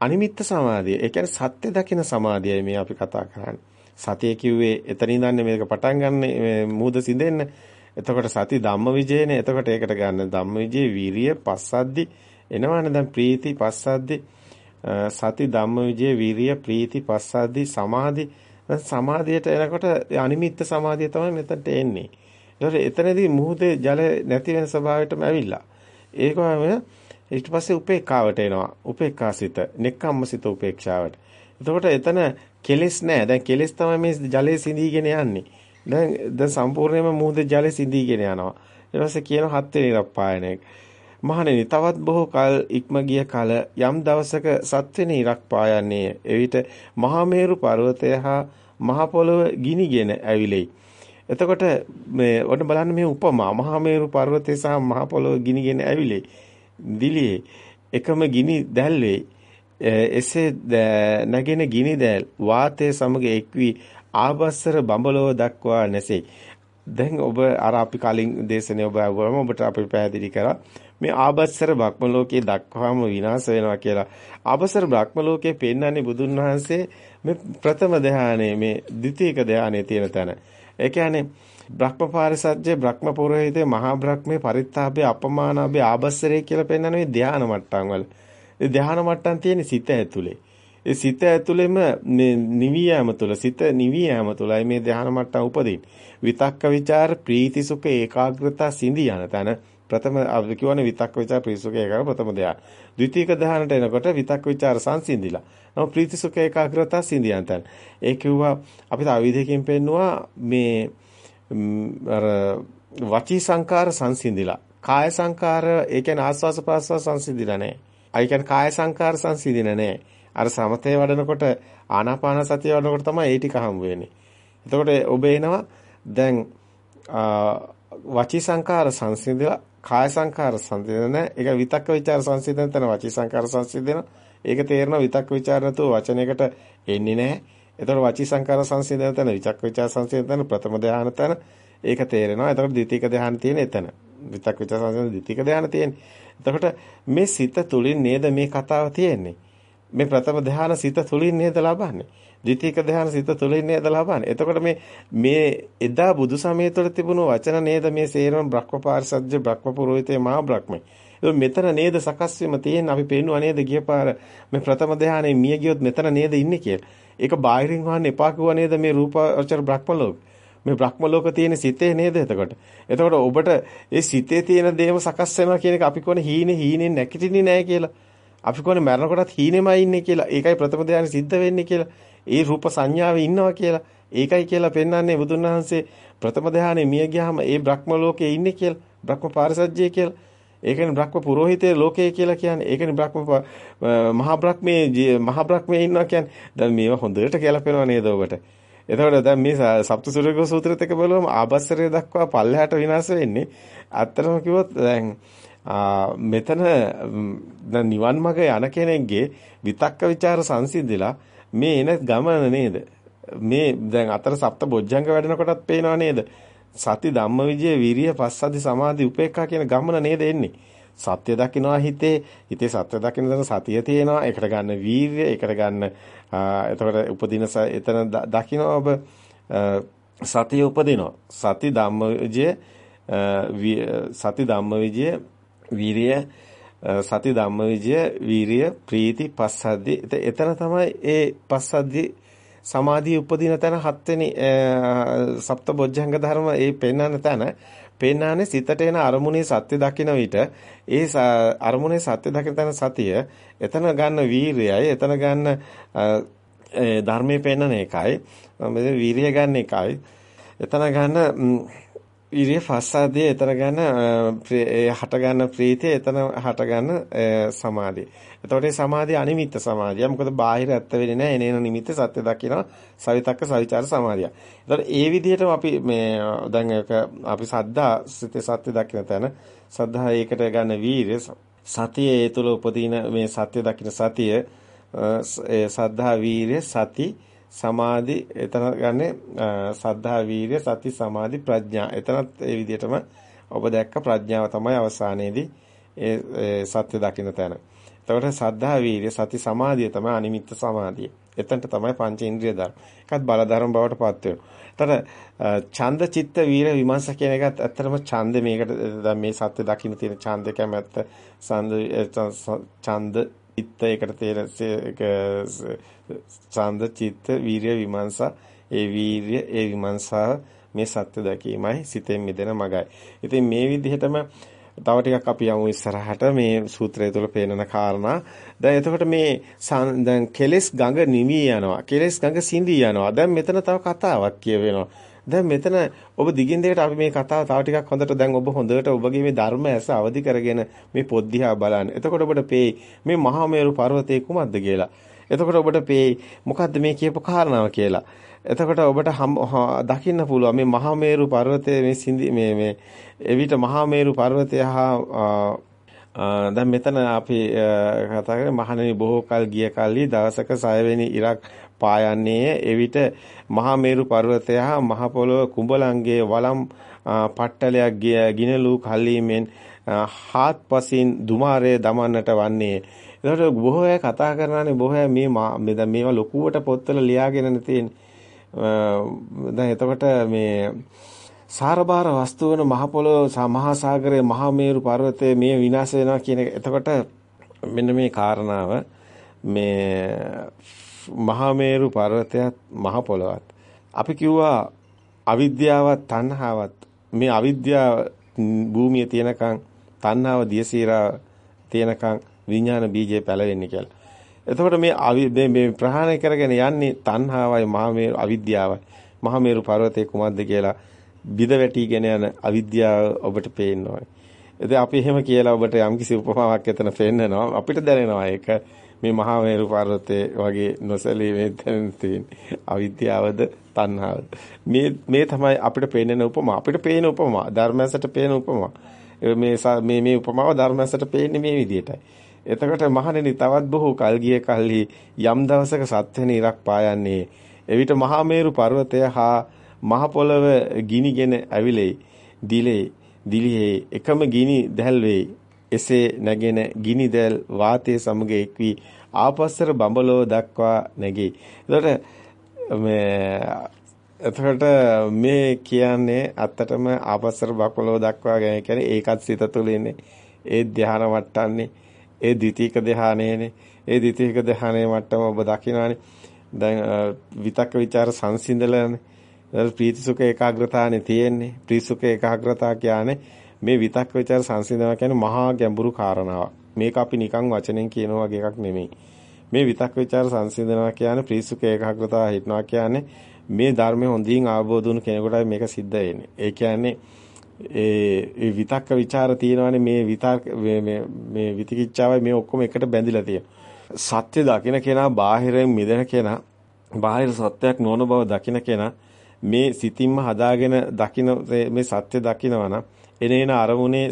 අනිමිත්ත සමාධිය. ඒ කියන්නේ සත්‍ය දකින සමාධියයි මේ අපි කතා කරන්නේ. සතිය කිව්වේ එතන ඉඳන්නේ මේක පටන් ගන්න මූද සිඳෙන්න. එතකොට සති ධම්මවිජයනේ. එතකොට ඒකට ගන්න ධම්මවිජේ වීරිය පස්සද්දි එනවනේ දැන් ප්‍රීති පස්සද්දි සති ධම්මවිජේ වීරිය ප්‍රීති පස්සද්දි සමාධි දැන් සමාධියට එනකොට අනිමිත්ත සමාධිය තමයි මෙතනට එන්නේ. ඒතකොට එතනදී මුහුදේ ජල නැති වෙන ස්වභාවයටම ඇවිල්ලා. ඒකම ඊට පස්සේ උපේක්ඛාවට එනවා. උපේක්ඛාසිත, නෙක්ඛම්මසිත උපේක්ෂාවට. එතකොට එතන කෙලෙස් නැහැ. දැන් කෙලෙස් තමයි මේ ජලයේ සිඳීගෙන යන්නේ. දැන් දැන් සම්පූර්ණයෙන්ම මුහුදේ ජලයේ සිඳීගෙන යනවා. ඊට පස්සේ කියන හත් වෙනි රප්පායනයක. මහණෙනි තවත් බොහෝ කල ඉක්ම ගිය කල යම් දවසක සත්වෙනි ඉරක් පායන්නේ එවිට මහා මේරු පර්වතය හා මහ පොළව ගිනිගෙන ඇවිලෙයි. එතකොට මේ ඔන්න බලන්න මේ උපමා මහා මේරු පර්වතය සහ මහ පොළව ගිනිගෙන ඇවිලෙයි. දිලියේ එකම ගිනි දැල්වේ එසේ නැගෙන ගිනි දැල් වාතයේ සමග එක්වි ආබස්සර බඹලව දක්වා නැසෙයි. දැන් ඔබ අර අපි කලින් දේශනේ ඔබ අහුවම ඔබට අපි පැහැදිලි කරා මේ ආබස්සර බ්‍රහ්ම ලෝකයේ දක්වාම විනාශ වෙනවා කියලා. ආබස්සර බ්‍රහ්ම ලෝකයේ පෙන්වන්නේ බුදුන් වහන්සේ මේ ප්‍රථම ධානයේ මේ ද්විතීක ධානයේ තියෙන තැන. ඒ කියන්නේ බ්‍රහ්ම පාරිසජ්ජේ බ්‍රහ්ම පුරোহিතේ මහා බ්‍රහ්මේ පරිත්තාභේ අපමානාභේ ආබස්සරේ කියලා පෙන්වන මේ ධාන මට්ටම් වල. ඒ ධාන මට්ටම් තියෙන සිත ඇතුලේ. ඒ සිත ඇතුළෙම මේ නිවි යාම තුළ සිත නිවි යාම තුළයි මේ ධ්‍යාන මට්ටම උපදින්නේ. විතක්ක ਵਿਚාර ප්‍රීති සුඛ ඒකාග්‍රතා සිඳී යන තන ප්‍රථම අපි කියවනේ විතක්ක ਵਿਚාර ප්‍රීති සුඛ ඒකාග්‍රතා ප්‍රථම ධ්‍යාන. ද්විතීක ධ්‍යානට එනකොට විතක්ක ਵਿਚාර සංසිඳිලා. නම ප්‍රීති සුඛ ඒකාග්‍රතා සිඳී යන තන. ඒ කිව්වා අපිට අවිධිකෙන් පෙන්නවා මේ අර වචී සංකාර සංසිඳිලා. කාය සංකාර ඒ කියන්නේ ආස්වාස ප්‍රාස්වාස සංසිඳිලා නැහැ. ඒ කියන්නේ කාය සංකාර සංසිඳිලා නැහැ. අර සමතේ වඩනකොට ආනාපාන සතිය වඩනකොට තමයි ඒ ටික හම් වෙන්නේ. එතකොට ඔබ එනවා දැන් වචී සංකාර සංසිඳලා කාය සංකාර සංසිඳන ඒක විතක්ක ਵਿਚාර සංසිඳන තන වචී සංකාර සංසිඳන ඒක තේරෙන විතක්ක ਵਿਚාර නැතුව වචනයකට එන්නේ නැහැ. එතකොට වචී සංකාර සංසිඳන තන විතක්ක ਵਿਚාර සංසිඳන තන ප්‍රථම ධානය තන ඒක තේරෙනවා. එතකොට ද්විතීක ධානය තියෙන එතන. විතක් විචාර සංසිඳන ද්විතීක ධානය තියෙන්නේ. එතකොට මේ සිත තුලින් නේද මේ කතාව තියෙන්නේ. මේ ප්‍රථම ධානය සිත තුලින් නේද ලබන්නේ. ද්විතීක ධ්‍යාන සිත තුළින් නේද ලබන්නේ. එතකොට මේ මේ එදා බුදු සමය තුළ තිබුණු වචන නේද මේ සේරම බ්‍රහ්මපාරිසජ්ජ බ්‍රහ්ම පුරোহিතේ මහා බ්‍රහ්මයි. මෙතන නේද සකස් වීම තියෙන අපි පේනවා නේද ගියපාර මේ ප්‍රථම ධ්‍යානයේ මිය ගියොත් මෙතන නේද ඉන්නේ කියලා. ඒක බාහිරින් වහන්න එපා කිව්වා නේද මේ රූපාවචර බ්‍රහ්ම ලෝක. මේ බ්‍රහ්ම ලෝක තියෙන සිතේ නේද එතකොට. එතකොට ඔබට ඒ සිතේ තියෙන දේම සකස් වෙනවා කියන එක අපි කොහොනේ හීනේ හීනේ නැකිටින්නේ නැහැ කියලා. අපි කොහොනේ මරනකොටත් හීනෙමයි ඉන්නේ කියලා. ඒකයි ප්‍රථම ධ්‍යානෙ සිද්ධ වෙන්නේ කියලා. ඒ රූප සංඥාවේ ඉන්නවා කියලා. ඒකයි කියලා පෙන්වන්නේ බුදුන් වහන්සේ ප්‍රථම ධානයේ මිය ගියාම ඒ බ්‍රහ්ම ලෝකයේ ඉන්නේ කියලා. බ්‍රහ්ම පාරසජ්ජය කියලා. ඒකනේ බ්‍රහ්ම පුරোহিතේ ලෝකය කියලා කියන්නේ. ඒකනේ බ්‍රහ්ම මහා බ්‍රහ්මයේ මහා බ්‍රහ්මයේ ඉන්නවා කියන්නේ. දැන් මේවා හොඳට ගැලපෙනව නේද ඔබට? එතකොට දැන් මේ සප්තසූරික සූත්‍රෙත් එක බලුවම ආබස්සරය දක්වා පල්ලෙහාට විනාශ වෙන්නේ. අත්‍තරම කිව්වොත් දැන් මෙතන දැන් නිවන් මඟ යන කෙනෙක්ගේ විතක්ක ਵਿਚාර සංසිඳිලා මේ එන ගමන නේද? මේ දැන් අතර සප්ත බොජ්ජංග වැඩෙන කොටත් පේනව නේද? සති ධම්මවිජය විරිය පස්සද්ධි සමාධි උපේක්ඛා කියන ගමන නේද එන්නේ? සත්‍ය දකින්නවා හිතේ හිතේ සත්‍ය දකින්න දන සතිය තියෙනවා ඒකට ගන්න වීර්ය ඒකට ගන්න එතකොට උපදින එතන දකින්න ඔබ සතිය උපදිනවා සති ධම්මවිජය සති ධම්මවිජය වීරිය සති ධම්මවිජය වීරිය ප්‍රීති පස්සද්ධි. එතන තමයි ඒ පස්සද්ධි සමාධිය උපදින තැන හත්වෙනි සප්ත බොජ්ජංග ධර්ම ඒ පෙන්වන තැන. පෙන්වන්නේ සිතට එන අරමුණේ සත්‍ය දකින විට. ඒ අරමුණේ සත්‍ය දකින තැන සතිය එතන ගන්න වීරියයි එතන ගන්න ධර්මයේ පෙන්වන එකයි. වීරිය ගන්න එකයි. එතන ගන්න ඉරිය පස්සාදී එතන ගන්න ඒ හට ගන්න ප්‍රීතිය එතන හට ගන්න සමාධිය. එතකොට මේ සමාධිය අනිමිත්ත සමාධිය. මොකද බාහිර ඇත්ත වෙන්නේ නැහැ. එනේන නිමිත්ත සත්‍ය දකිනවා. සවිතක්ක සවිචාර සමාධිය. එතකොට ඒ විදිහටම අපි මේ දැන් ඒක අපි සද්දා සිතේ සත්‍ය දකින තැන සද්ධා ඒකට ගන්න වීරිය සතිය ඒ තුල උපදින මේ සත්‍ය දකින සතිය ඒ සද්ධා වීරිය සති සමාධි එතන ගන්නේ සද්ධා වීර්ය සති සමාධි ප්‍රඥා. එතනත් ඒ විදිහටම ඔබ දැක්ක ප්‍රඥාව තමයි අවසානයේදී ඒ සත්‍ය දකින්න තැන. එතකොට සද්ධා වීර්ය සති සමාධිය තමයි අනිමිත්ත සමාධිය. එතනට තමයි පංච ඉන්ද්‍රිය ධර්ම. ඒකත් බල ධර්ම බවට පත් වෙනවා. එතකොට ඡන්ද චිත්ත වීර විමර්ශ කියන එකත් ඇත්තටම ඡන්ද මේකට දැන් මේ සත්‍ය දකින්න තියෙන ඡන්ද කැමැත්ත ඡන්ද චිත්ත එකට තේර ඡන්ද චිත්ත වීරිය විමර්ශා ඒ වීරිය ඒ විමර්ශා මේ සත්‍ය දැකීමයි සිතෙන් මිදෙන මගයි. ඉතින් මේ විදිහටම තව ටිකක් අපි යමු ඉස්සරහට මේ සූත්‍රය තුළ පේනන කාරණා. දැන් එතකොට මේ දැන් කෙලස් ගඟ නිවි යනවා. කෙලස් ගඟ සිඳී යනවා. දැන් මෙතන තව කතාවක් කියවෙනවා. දැන් මෙතන ඔබ දිගින් දිගට අපි මේ කතාව තව ටිකක් හොඳට දැන් ඔබ හොඳට ඔබගේ මේ ධර්ම ඇස අවදි කරගෙන මේ පොත් දිහා බලන්න. එතකොට ඔබට පේයි මේ මහා මේරු පර්වතය කුමක්ද කියලා. එතකොට ඔබට පේයි මොකද්ද මේ කියපු කාරණාව කියලා. එතකොට ඔබට දකින්න පුළුවන් මේ මහා මේරු පර්වතයේ මේ සිඳි මේ මේ එවිට මහා මේරු පර්වතය හා දැන් මෙතන අපි කතා කරන්නේ මහණෙනි බොහෝ කල් ගිය කල්හි දවසක 6 වෙනි ඉරක් පායන්නේ එවිට මහා මේරු පර්වතය හා මහ පොළොව කුඹලන්ගේ වළම් පට්ටලයක් ගිනලු කල්ීමෙන් හාත්පසින් දුමාරය දමන්නට වන්නේ. ඒකට බොහෝ අය කතා කරනවානේ බොහෝ අය මේ මේවා ලොකුවට පොත්වල ලියාගෙන තියෙන්නේ. දැන් එතකොට මේ සාරබාර වස්තු වෙන මහ පොළොව මහා සාගරයේ මහා මේරු පර්වතයේ මේ විනාශ වෙනවා කියන එක. එතකොට මෙන්න මේ කාරණාව මේ මහා මේරු පර්වතයත් මහ පොළොවත් අපි කිව්වා අවිද්‍යාවත් තණ්හාවත් මේ අවිද්‍යාව භූමියේ තියෙනකන් තණ්හාව දියසීරා තියෙනකන් විඥාන බීජය පැලවෙන්නේ කියලා. එතකොට මේ මේ ප්‍රහාණය කරගෙන යන්නේ තණ්හාවයි මහා මේරු අවිද්‍යාවයි. මහා මේරු පර්වතයේ කුමක්ද කියලා බිද වැටිගෙන යන අවිද්‍යාව ඔබට පේන්න ඕනේ. ඉතින් අපි එහෙම කියලා ඔබට යම්කිසි උපමාවක් එතන පෙන්නනවා. අපිට දැනෙනවා ඒක මේ මහා මේරු පර්වතයේ වගේ නොසලී මේ තැන තියෙන අවිද්‍යාවද තණ්හාවද. මේ මේ තමයි අපිට පේන්න උපමා. අපිට පේන උපමා ධර්මයසට පේන උපමා. මේ මේ මේ උපමාව ධර්මයසට පේන්නේ මේ විදිහටයි. එතකොට මහණෙනි තවත් බොහෝ කල් ගිය කල්හි යම් දවසක සත්වෙනි ඉරක් පායන්නේ එවිට මහා මේරු පර්වතය හා මහ පොළව ගිනිගෙන ඇවිලේ දිලේ දිලිහේ එකම ගිනි දැල් වේ එසේ නැගෙන ගිනි දැල් වාතයේ සමග එක්වි. ආපස්සර බඹලෝ දක්වා නැගී. එතකොට මේ එතකොට මේ කියන්නේ අත්තටම ආපස්සර බඹලෝ දක්වා ගැන කියන්නේ ඒකත් සිත තුළ ඉන්නේ. ඒ ධ්‍යාන වට්ටන්නේ ඒ ද්විතීක ධ්‍යානයේනේ. ඒ ද්විතීක ධ්‍යානයේ මට්ටම ඔබ දකිනවානේ. දැන් විතක්ක ਵਿਚාර සංසිඳලානේ. ප්‍රීති සුඛ ඒකාග්‍රතාවනේ තියෙන්නේ. ප්‍රීති සුඛ ඒකාග්‍රතාව කියන්නේ මේ විතක් ਵਿਚාර සංසිඳනවා කියන්නේ මහා ගැඹුරු කාරණාවක්. මේක අපි නිකන් වචනෙන් කියන වගේ එකක් නෙමෙයි. මේ විතක් ਵਿਚාර සංසිඳනවා කියන්නේ ප්‍රීසුක ඒකාග්‍රතාව හිටනවා කියන්නේ මේ ධර්මය හොඳින් අවබෝධ වුණු කෙනෙකුට මේක සිද්ධ වෙන්නේ. ඒ කියන්නේ ඒ විතක්ක ਵਿਚාර තියෙනවානේ මේ විතක් මේ මේ විතිකිච්ඡාවයි මේ ඔක්කොම එකට බැඳිලා තියෙනවා. සත්‍ය දකින්න කෙනා බාහිරෙන් මිදෙන කෙනා බාහිර සත්‍යයක් නොවන බව දකින්න කෙනා මේ සිතින්ම හදාගෙන දකින්න මේ සත්‍ය දකින්නවා නම් එනේන අරමුණේ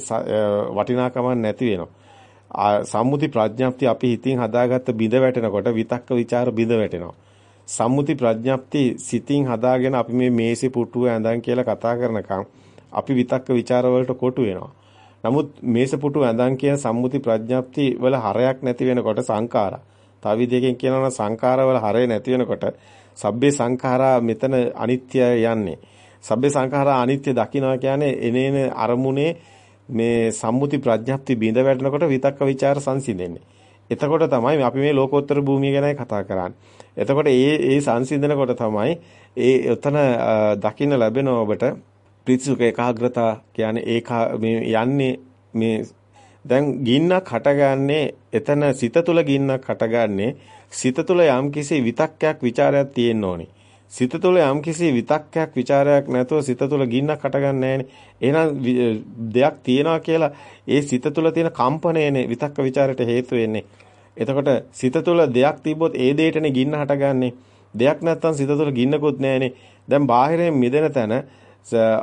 වටිනාකමක් නැති වෙනවා. සම්මුති ප්‍රඥාප්ති අපි හිතින් හදාගත්ත බිඳ වැටෙනකොට විතක්ක ਵਿਚාර බිඳ වැටෙනවා. සම්මුති ප්‍රඥාප්ති සිතින් හදාගෙන අපි මේ මේසෙ පුටුව ඇඳන් කියලා කතා කරනකම් අපි විතක්ක ਵਿਚාර වලට කොටු වෙනවා. නමුත් මේස පුටු ඇඳන් කියන සම්මුති ප්‍රඥාප්ති වල හරයක් නැති වෙනකොට සංඛාරා. තව විදිහකින් කියනවා නම් සංඛාරවල හරය නැති වෙනකොට සබ්බේ සංඛාරා මෙතන අනිත්‍යය යන්නේ. සබ්බේ සංඛාරා අනිත්‍ය දකිනවා කියන්නේ එනේන අරමුණේ මේ සම්මුති ප්‍රඥප්ති බිඳ වැටෙනකොට විතක්ක ਵਿਚාර සංසිඳෙන්නේ. එතකොට තමයි අපි මේ ලෝකෝත්තර භූමිය ගැන කතා කරන්නේ. එතකොට ඒ ඒ සංසිඳනකොට තමයි ඒ උතන දකින්න ලැබෙන ඔබට ප්‍රතිසුඛ ඒකාග්‍රතා කියන්නේ ඒක මේ යන්නේ මේ දැන් ගින්නක් හටගන්නේ එතන සිත තුල ගින්නක් හටගන්නේ සිත තුල යම්කිසි විතක්කයක් ਵਿਚාරයක් තියෙන්න ඕනේ. සිත තුළ යම්කිසි විතක්කයක් ਵਿਚාරයක් නැතුව සිත තුළ ගින්නක් හටගන්නේ එහෙනම් දෙයක් තියනවා කියලා ඒ සිත තුළ තියෙන කම්පණයනේ විතක්ක ਵਿਚාරයට හේතු වෙන්නේ. එතකොට සිත තුළ දෙයක් තිබ්බොත් ඒ දෙයටනේ ගින්න හටගන්නේ. දෙයක් නැත්තම් සිත තුළ ගින්නකුත් නැහැනේ. දැන් බාහිරයෙන් මිදෙන තැන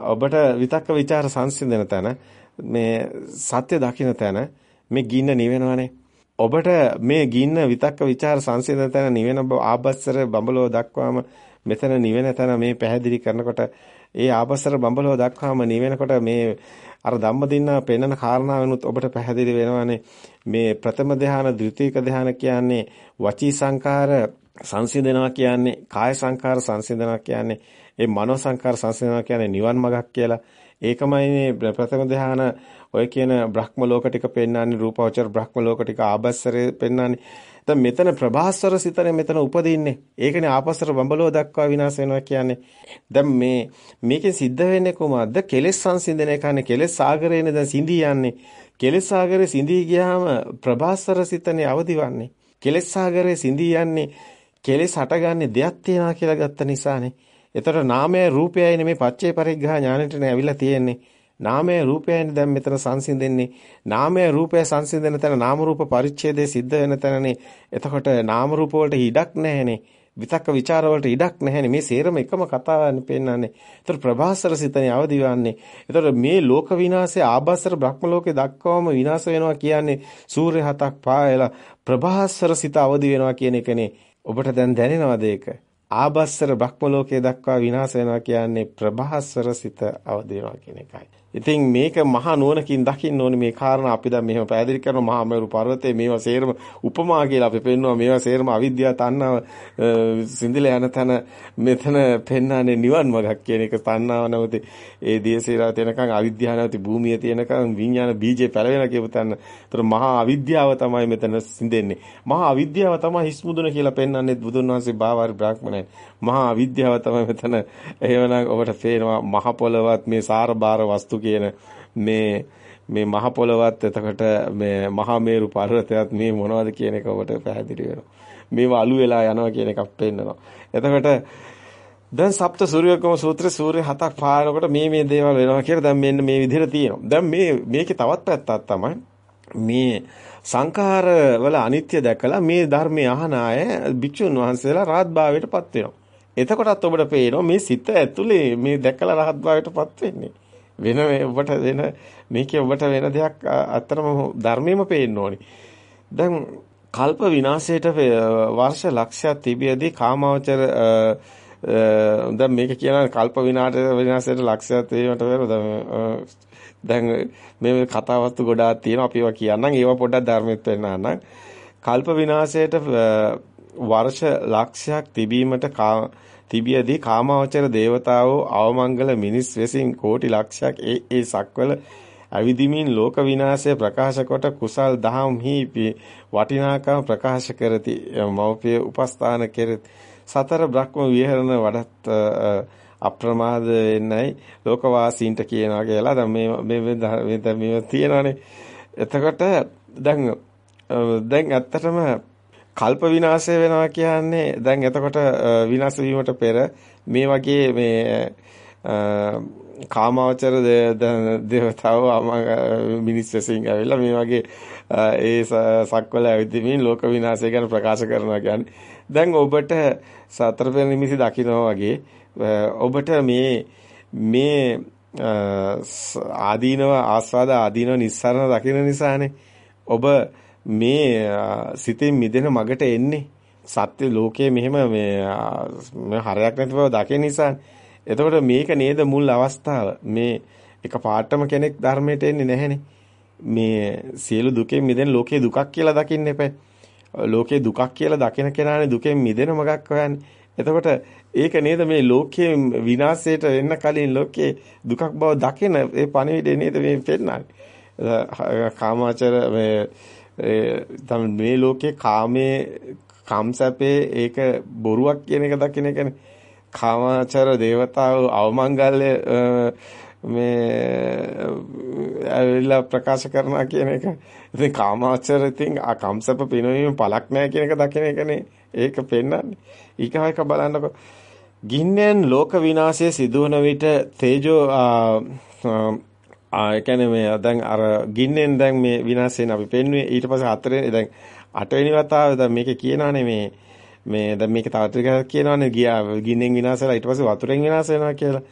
ඔබට විතක්ක ਵਿਚාර සංසිඳන තැන මේ සත්‍ය දකින්න තැන මේ ගින්න නිවෙනවනේ. ඔබට මේ ගින්න විතක්ක ਵਿਚාර සංසිඳන තැන නිවෙන ආබස්සර බඹලෝ දක්වාම මෙතන නිවෙන තැන මේ පැහැදිලි කරනකොට ඒ ආබස්සර බඹලෝ දක්වාම නිවෙනකොට මේ අර ධම්මදින්න පෙන්වන කාරණාවෙනුත් ඔබට පැහැදිලි වෙනවානේ මේ ප්‍රථම ධානය ද්විතීක ධානය කියන්නේ වචී සංකාර සංසිඳනවා කියන්නේ කාය සංකාර සංසිඳනවා කියන්නේ ඒ මනෝ සංකාර සංසිඳනවා කියන්නේ නිවන් මගක් කියලා ඒකමයි මේ ප්‍රථම ධ්‍යාන ඔය කියන බ්‍රහ්ම ලෝක ටික පෙන්වන්නේ රූපවචර බ්‍රහ්ම ලෝක ටික ආබස්සරේ පෙන්වන්නේ. දැන් මෙතන ප්‍රභාස්වර සිතනේ මෙතන උපදින්නේ. ඒකනේ ආපස්සර බඹලෝ දක්වා විනාශ වෙනවා කියන්නේ. දැන් මේ මේකෙන් සිද්ධ වෙන්නේ කොහොමද? කෙලෙස් සංසිඳන එකනේ කෙලෙස් සාගරේනේ දැන් සිඳී යන්නේ. කෙලෙස් සාගරේ සිඳී ගියාම ප්‍රභාස්වර සිතනේ අවදිවන්නේ. කෙලෙස් සාගරේ සිඳී යන්නේ කෙලෙස් හටගන්නේ දෙයක් තියනවා කියලා ගත්ත නිසානේ. එතකොට නාමය රූපයයි මේ පච්චේ පරිග්‍රහ ඥානෙටනේ ඇවිල්ලා තියෙන්නේ. නාමය රූපයයි දැන් මෙතන සංසිඳෙන්නේ. නාමය රූපය සංසිඳන තැන නාම රූප පරිච්ඡේදයේ සිද්ධ වෙන තැනනේ. එතකොට නාම රූප වලට ඉඩක් නැහැනේ. විතක්ක ਵਿਚාර වලට ඉඩක් නැහැනේ. මේ සේරම එකම කතාවන්නේ පෙන්නන්නේ. ඒතර ප්‍රභාසර සිතනේ අවදිවන්නේ. ඒතර මේ ලෝක විනාශය ආභාසර බ්‍රහ්ම ලෝකේ දක්වාම විනාශ වෙනවා කියන්නේ සූර්ය හතක් පායලා ප්‍රභාසර සිත අවදි වෙනවා කියන එකනේ. ඔබට දැන් දැනෙනවද ඒක? ආභස්සර බ්‍රහ්ම ලෝකයේ දක්වා විනාශ වෙනවා කියන්නේ ප්‍රභාස්වර සිත අවදි වෙනවා කියන එකයි. ඉතින් මේක මහා නුවණකින් දකින්න ඕනේ මේ කාරණා අපි දැන් මෙහෙම පැහැදිලි කරන මහා මේරු පර්වතයේ මේවා සේරම උපමා කියලා අපි පෙන්නවා මේවා සේරම අවිද්‍යාව තණ්හාව සිඳිලා යන තැන මෙතන පෙන්වන්නේ නිවන් මාර්ගක් කියන එක තණ්හාව නැවති ඒ දියසීරා තියෙනකන් අවිද්‍යාව නැවති භූමිය තියෙනකන් විඥාන බීජේ පැලවෙන කියපු තැන. ඒතර මහා අවිද්‍යාව තමයි මෙතන සිඳෙන්නේ. මහා අවිද්‍යාව තමයි හිස්මුදුන කියලා පෙන්වන්නේ බුදුන් වහන්සේ බාවාරි බ්‍රාහ්මණයන්. මහා අවිද්‍යාව තමයි මෙතන එහෙමනම් ඔබට පේනවා මහ පොළවත් මේ සාර බාර වස්තු කියන මේ මේ මහ පොළවත් එතකොට මේ මහා මේරු පර්වතයත් මේ මොනවද කියන එක ඔබට පැහැදිලි වෙනවා. මේවා අලු වෙලා යනවා කියන එකක් පෙන්නනවා. එතකොට දැන් සප්ත සූර්යකම සූත්‍රයේ සූර්ය හතක් පානකොට මේ මේ දේවල් වෙනවා කියලා දැන් මෙන්න මේ විදිහට තියෙනවා. දැන් මේ මේකේ තවත් පැත්තක් තමයි මේ සංඛාර වල අනිත්‍ය දැකලා මේ ධර්මයේ අහන අය භික්ෂුන් වහන්සේලා රාත්භාවයටපත් වෙනවා. එතකොටත් ඔබට පේනවා මේ සිත ඇතුලේ මේ දැකලා රාත්භාවයටපත් වෙන්නේ. වෙන ඔබට වෙන මේකේ ඔබට වෙන දෙයක් අත්‍තරම ධර්මෙම පේන්න ඕනි. දැන් කල්ප විනාශයට වර්ෂ ලක්ෂයක් තිබියදී කාමාවචර දැන් මේක කියන කල්ප විනාශ විනාශයට ලක්ෂයක් වීමට පෙර දැන් මේ කතාවස්තු ගොඩාක් තියෙනවා. අපි ඒවා කියන්නම්. ඒවා පොඩ්ඩක් ධර්මෙත් වෙන්න කල්ප විනාශයට වර්ෂ ලක්ෂයක් තිබීමට තිබියදී කාමාවචර දේවතාවෝ අවමංගල මිනිස් වෙසින් කෝටි ලක්ෂයක් ඒ ඒ සක්වල අවිදිමින් ලෝක විනාශය ප්‍රකාශ කොට කුසල් දහම්හි වටිනාකම ප්‍රකාශ කරති. මෞපිය උපස්ථාන කෙරෙත් සතර බ්‍රහ්ම විහරණ වඩත් අප්‍රමාද වෙන්නයි ලෝකවාසීන්ට කියනවා කියලා. දැන් මේ මේ මේ තියෙනවානේ. එතකොට දැන් දැන් ඇත්තටම කල්ප විනාශය වෙනවා කියන්නේ දැන් එතකොට විනාශ වීමට පෙර මේ වගේ මේ කාමාවචර දේවතාවෝ මිනිස් වෙසින් ඇවිල්ලා මේ වගේ ඒ සක්වල ඇවිදින්මින් ලෝක විනාශය ගැන ප්‍රකාශ කරනවා කියන්නේ. දැන් ඔබට සතර පෙර නිමිති දකිනවා වගේ ඔබට මේ මේ ආදීනව ආස්වාද ආදීනව නිස්සාරණ දකින නිසානේ. ඔබ මේ සිතෙන් මිදෙන මගට එන්නේ. සත්‍ය ලෝකයේ මෙහෙම මේ හරයක් නැති බව දකින නිසා. එතකොට මේක නේද මුල් අවස්ථාව. මේ එක පාටම කෙනෙක් ධර්මයට එන්නේ නැහෙනේ. මේ සියලු දුකෙන් මිදෙන ලෝකේ දුකක් කියලා දකින්න එපා. ලෝකේ දුකක් කියලා දකින කෙනානේ දුකෙන් මිදෙන මගක් හොයන්නේ. එතකොට ඒක නේද මේ ලෝකයේ විනාශයට වෙන්න කලින් ලෝකේ දුකක් බව දකින ඒ පණිවිඩය නේද මේ පෙන්නන්නේ කාමාචර මේ මේ ලෝකේ කාමයේ කම්සැපේ ඒක බොරුවක් කියන එක දකින්න එකනේ. කාමාචර දේවතාව අවමංගල්‍ය මේ ඇවිල්ලා ප්‍රකාශ කරනවා කියන එක. ඉතින් කාමාචර ඉතින් ආ කම්සප පිනවීම පළක් නැහැ කියන එක දකින එකනේ. ඒක පෙන්වන්නේ. ඊකව එක බලන්නකො. ගින්නෙන් ලෝක විනාශය සිදුවන විට තේජෝ ආ ඒ කියන්නේ මේ දැන් අර ගින්නෙන් දැන් මේ විනාශ වෙන අපි පෙන්වුවේ ඊට පස්සේ හතරේ දැන් අටවෙනි වතාවේ දැන් මේක කියනවානේ මේ මේ දැන් මේක තව ටිකක් කියනවානේ ගියා ගින්නෙන් විනාශ වෙලා ඊට පස්සේ වතුරෙන් විනාශ වෙනවා කියලා.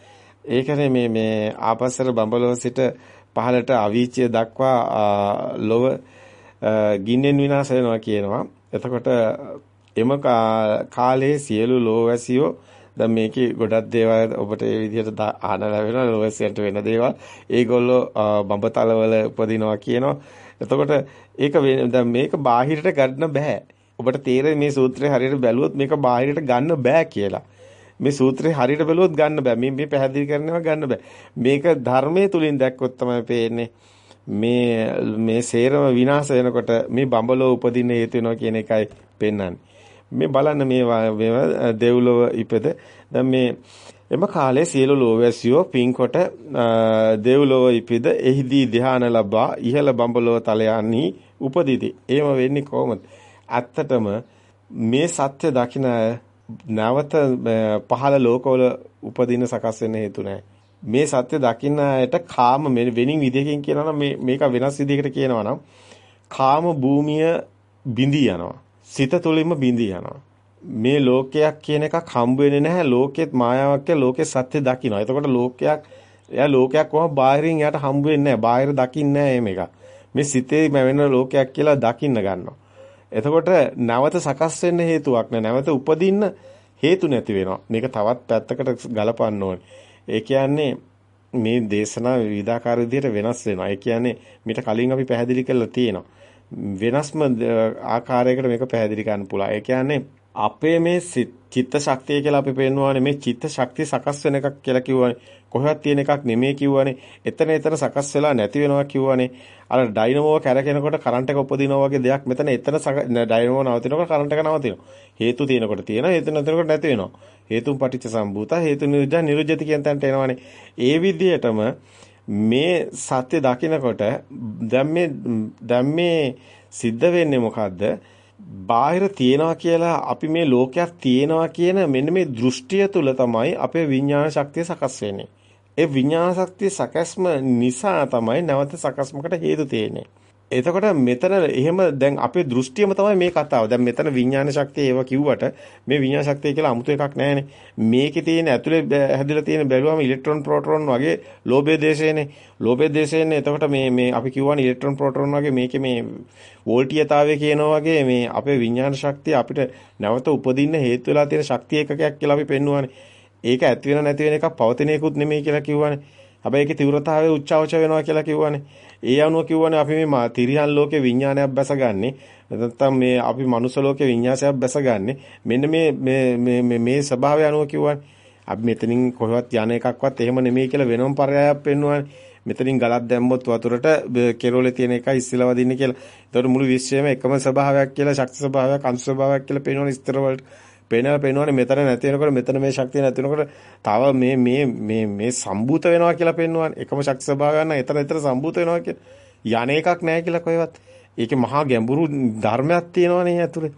ඒකනේ මේ මේ ආපස්සර බඹලව සිට පහළට අවීචිය දක්වා ලොව ගින්නෙන් විනාශ වෙනවා කියනවා. එතකොට එම කාලයේ සියලු ලෝවැසියෝ දැන් මේකේ ගොඩක් දේවල් ඔබට ඒ විදිහට අහන්න ලැබෙනවා ලෝවැසියන්ට වෙන දේවල්. ඒගොල්ලෝ බඹතලවල උපදිනවා කියනවා. එතකොට ඒක දැන් මේක බාහිරට ගන්න බෑ. ඔබට තේරෙන්නේ මේ සූත්‍රය හරියට බැලුවොත් මේක බාහිරට ගන්න බෑ කියලා. මේ සූත්‍රේ හරියට බැලුවොත් ගන්න බෑ. මේ මේ පැහැදිලි කරනවා ගන්න බෑ. මේක ධර්මයේ තුලින් දැක්කොත් තමයි පේන්නේ. මේ මේ සේරම විනාශ වෙනකොට මේ බඹලෝ උපදින්න හේතු වෙනවා කියන එකයි පෙන්වන්නේ. මේ බලන්න මේ දෙව්ලොව ඉපද දැන් මේ එම කාලයේ සියලු ලෝවැසියෝ පින්කොට දෙව්ලොව ඉපිද එහිදී ධ්‍යාන ලබා ඉහළ බඹලොව තලයන්හි උපදිති. එහෙම වෙන්නේ කොහොමද? ඇත්තටම මේ සත්‍ය දකින නැවත පහළ ලෝකවල උපදින සකස් වෙන්න හේතු නැහැ. මේ සත්‍ය දකින්න ඇයට කාම වෙනින් විදිහකින් කියනවා නම් මේ මේක වෙනස් විදිහකට කියනවා නම් කාම භූමිය බිඳී යනවා. සිත තුළින්ම බිඳී යනවා. මේ ලෝකයක් කියන එකක් හම්බ වෙන්නේ නැහැ. ලෝකෙත් මායාවක් කියලා ලෝකේ සත්‍ය දකින්න. එතකොට ලෝකයක් එයා ලෝකයක් කොහොම බාහිරින් එයාට හම්බ වෙන්නේ නැහැ. බාහිර දකින්නේ නැහැ මේක. මේ සිතේ මැවෙන ලෝකයක් කියලා දකින්න ගන්නවා. එතකොට නැවත සකස් වෙන්න හේතුවක් නැහැ. නැවත උපදින්න හේතු නැති වෙනවා. මේක තවත් පැත්තකට ගලපන්න ඕනේ. ඒ කියන්නේ මේ දේශනා විවිධාකාර විදිහට වෙනස් වෙනවා. ඒ කියන්නේ මීට කලින් අපි පැහැදිලි කරලා තියෙනවා. වෙනස්ම ආකාරයකට මේක පැහැදිලි කරන්න පුළුවන්. ඒ කියන්නේ අපේ මේ චිත්ත ශක්තිය කියලා අපි පෙන්වන්නේ මේ චිත්ත ශක්තිය සකස් වෙන එකක් කියලා කිව්වනේ. කොහෙවත් තියෙන එකක් නෙමෙයි කිව්වනේ. එතන එතන සකස් වෙලා නැති වෙනවා කිව්වනේ. අර ඩයිනමෝ කැරකෙනකොට කරන්ට් එක උපදිනවා වගේ දෙයක් මෙතන එතන ඩයිනමෝ නවතිනකොට කරන්ට් එක නවතිනවා. හේතු තියෙනකොට තියෙනවා හේතු නැතිනකොට නැති වෙනවා. හේතුන් පටිච්ච සම්භූත හේතු නිරුද්ධ නිරුද්ධති කියන තැනට එනවනේ. ඒ විදිහටම මේ සත්‍ය දකිනකොට දැන් මේ දැන් මේ සිද්ධ වෙන්නේ මොකද්ද? බාහිර තියනවා කියලා අපි මේ ලෝකයක් තියනවා කියන මෙන්න මේ දෘෂ්ටිය තුල තමයි අපේ විඥාන ශක්තිය සකස් වෙන්නේ. ඒ විඥාන ශක්තිය සකස්ම නිසා තමයි නැවත සකස්මකට හේතු තියෙන්නේ. එතකොට මෙතන එහෙම දැන් අපේ දෘෂ්ටියම තමයි මේ කතාව. දැන් මෙතන විඥාන ශක්තිය ඒව කිව්වට මේ විඥාන ශක්තිය කියලා 아무තු එකක් නැහැනේ. මේකේ තියෙන ඇතුලේ හැදිලා තියෙන බැලුවම ඉලෙක්ට්‍රෝන ප්‍රෝටෝන වගේ ලෝභය දේශයනේ. ලෝභය දේශයනේ. එතකොට මේ මේ අපි කියවනේ ඉලෙක්ට්‍රෝන ප්‍රෝටෝන වගේ මේකේ මේ වෝල්ටීයතාවය කියනවා වගේ මේ අපේ විඥාන ශක්තිය අපිට නැවත උපදින්න හේතු වෙලා තියෙන ශක්තිය එකකයක් කියලා අපි පෙන්වුවානේ. ඒක ඇති වෙන නැති වෙන එකක් පවතින එකකුත් නෙමෙයි කියලා කිව්වනේ. හැබැයි ඒකේ තීව්‍රතාවය උච්චාවච වෙනවා කියලා කිව්වනේ. ඒ අනුව කිව්වනේ අපි මේ තිරියන් ලෝකේ විඥානයක් බැසගන්නේ. නැත්නම් මේ අපි මනුස්ස ලෝකේ විඤ්ඤාසයක් බැසගන්නේ. මෙන්න මේ මේ මේ මේ ස්වභාවය අනුව කිව්වනේ. අපි මෙතනින් කොහෙවත් යන එකක්වත් එහෙම නෙමෙයි කියලා වෙනම පරයයක් පෙන්වුවානේ. මෙතනින් ගලක් දැම්මොත් වතුරට කෙරෝලේ තියෙන එක ඉස්සෙල්ලා වදින්නේ කියලා. ඒතකොට මුළු විශ්වයම එකම ස්වභාවයක් කියලා ශක්ති ස්වභාවයක් අංශ ස්වභාවයක් කියලා පේනවනේ ඉස්තර වලට. පේනවා පේනවනේ මෙතන නැති වෙනකොට මෙතන මේ ශක්තිය නැති වෙනකොට තව මේ මේ මේ මේ සම්භූත වෙනවා කියලා පේනවනේ. එකම ශක්ති ස්වභාවය ගන්න එතන එතන සම්භූත වෙනවා කියලා. යන එකක් නැහැ කියලා කොහෙවත්. ඒකේ මහා ගැඹුරු ධර්මයක් තියෙනවනේ ඇතුලේ.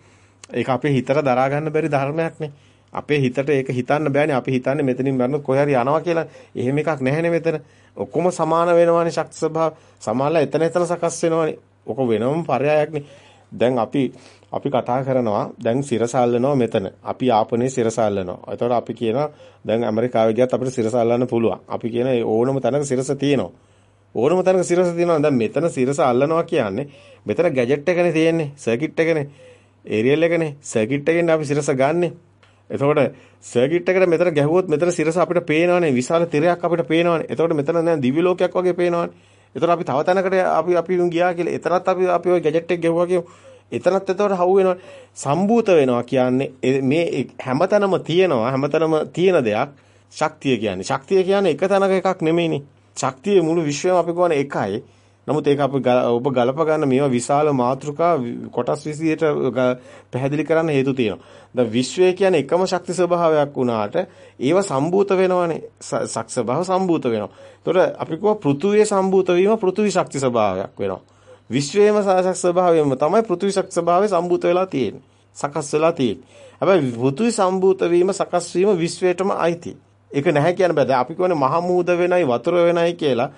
ඒක අපේ හිතට දරා ගන්න බැරි ධර්මයක් නේ. අපේ හිතට ඒක හිතන්න බෑනේ. අපි හිතන්නේ මෙතනින් මරනොත් කොහේ හරි යනවා කියලා. එහෙම එකක් නැහැනේ මෙතන. ඔක්කොම සමාන වෙනවානේ ශක්ති ස්වභාව. සමානලා එතන එතන සකස් වෙනවානේ. ඔක වෙනම පරයයක් දැන් අපි අපි කතා කරනවා දැන් සිරසල්ලනවා මෙතන. අපි ආපනේ සිරසල්ලනවා. එතකොට අපි කියනවා දැන් ඇමරිකාවේ ගියත් අපිට සිරසල්ලන්න පුළුවන්. අපි කියන ඕනම තැනක සිරස තියෙනවා. ඕනම තැනක සිරස තියෙනවා. දැන් මෙතන සිරස අල්ලනවා කියන්නේ මෙතන ගැජට් එකනේ තියෙන්නේ. සර්කිට් එකනේ. ඒරියල් එකනේ. සර්කිට් එකෙන් අපි සිරස ගන්නෙ. එතකොට සර්කිට් එකට මෙතන ගැහුවොත් මෙතන සිරස අපිට පේනවනේ. විශාල තිරයක් අපිට පේනවනේ. එතකොට මෙතන දැන් දිව්‍ය ලෝකයක් වගේ පේනවනේ. එතකොට අපි තව තැනකට අපි අපි ගියා කියලා. එතරම් අපි අපි ওই ගැජට් එක ගැහුවා කියමු. එතනත් එතකොට හවු වෙනවා. සම්භූත වෙනවා කියන්නේ මේ හැමතැනම තියෙනවා හැමතැනම තියෙන දෙයක් ශක්තිය කියන්නේ. ශක්තිය කියන්නේ එක තැනක එකක් නෙමෙයිනේ. ශක්තිය මුළු විශ්වයම අපි කියන්නේ එකයි. නමුත් ඒක අපි ඔබ ගලප ගන්න මේවා විශාල මාත්‍රිකා කොටස් 20ට පැහැදිලි කරන්න හේතු තියෙනවා. දැන් විශ්වය කියන්නේ එකම ශක්ති ස්වභාවයක් වුණාට ඒව සම්භූත වෙනවනේ. ශක්ති ස්වභාව සම්භූත වෙනවා. ඒතකොට අපි කිව්වා පෘථුවිය සම්භූත වීම පෘථුවි ශක්ති ස්වභාවයක් වෙනවා. විශ්වයේම සාසක් ස්වභාවයම තමයි පෘථිවි ශක්ති ස්වභාවය සම්භූත වෙලා තියෙන්නේ. සකස් වෙලා තියෙන්නේ. හැබැයි පෘථිවි සම්භූත වීම සකස් වීම විශ්වයටම අයිති. ඒක නැහැ කියන බෑ. අපි කියන්නේ මහ මූද වෙනයි වතුර වෙනයි කියලා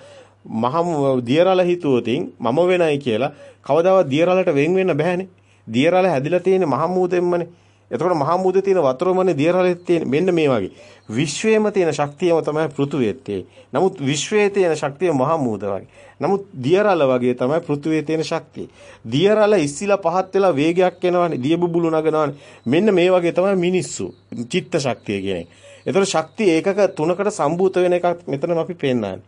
මහ දියරල හිතුවොතින් මම වෙනයි කියලා කවදාවත් දියරලට වෙන් වෙන්න බෑනේ. දියරල හැදිලා තියෙන්නේ මහ මූදෙන්මනේ. එතකොට මහා මුහුදේ තියෙන වතුරමනේ දියරලෙත් තියෙන මෙන්න මේ වගේ. විශ්වයේම තියෙන ශක්තියම තමයි පෘථුවියේ නමුත් විශ්වයේ තියෙන ශක්තිය මහා මුහුද වගේ. නමුත් දියරල වගේ තමයි පෘථුවියේ තියෙන ශක්තිය. දියරල ඉස්සිලා පහත් වෙලා වේගයක් එනවනේ. දිය බුබුලු නගනවනේ. මෙන්න මේ වගේ තමයි මිනිස්සු. චිත්ත ශක්තිය කියන්නේ. එතකොට ශක්තිය ඒකක තුනකට සම්භූත වෙන එකක් මෙතන අපි පෙන්නන්නේ.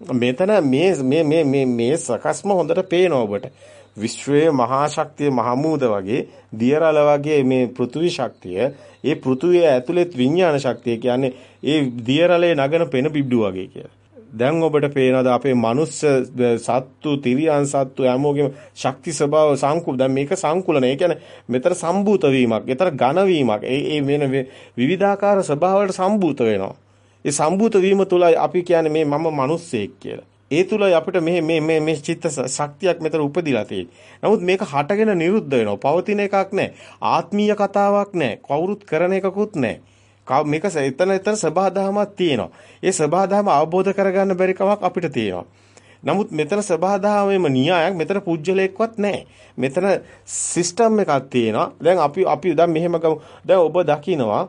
මෙතන මේ මේ මේ මේ මේ සකස්ම හොඳට පේනවා ඔබට. විශ්වයේ මහා ශක්තිය මහමූද වගේ දියරල වගේ මේ පෘථුවි ශක්තිය ඒ පෘථුවිය ඇතුළේ විඥාන ශක්තිය කියන්නේ ඒ දියරලේ නගන පෙන බිබ්ඩු වගේ කියලා. දැන් ඔබට පේනවාද අපේ මනුස්ස සත්තු තිරියන් සත්තු හැමෝගෙම ශක්ති ස්වභාව සංකුල දැන් මේක සංකුලන. ඒ කියන්නේ මෙතර සම්භූත වීමක්, මෙතර ඝන වීමක්. ඒ ඒ වෙන විවිධාකාර ස්වභාවවලට සම්භූත වෙනවා. ඒ සම්භූත වීම තුලයි අපි කියන්නේ මේ මම මිනිස්සෙක් කියලා. ඒ තුලයි අපිට මේ මේ මේ මේ චිත්ත ශක්තියක් මෙතන උපදිලා තියෙන්නේ. නමුත් මේක හටගෙන නිරුද්ධ වෙනවා. පවතින එකක් නැහැ. ආත්මීය කතාවක් නැහැ. කවුරුත් කරන එකකුත් නැහැ. මේක එතන එතන සබහාදහමක් තියෙනවා. ඒ සබහාදහම අවබෝධ කරගන්න බැරි කමක් අපිට තියෙනවා. නමුත් මෙතන සබහාදහමේම න්‍යායක් මෙතන පුජ්‍යලයක්වත් නැහැ. මෙතන සිස්ටම් එකක් තියෙනවා. දැන් අපි අපි දැන් මෙහෙම ගමු. දැන් ඔබ දකිනවා.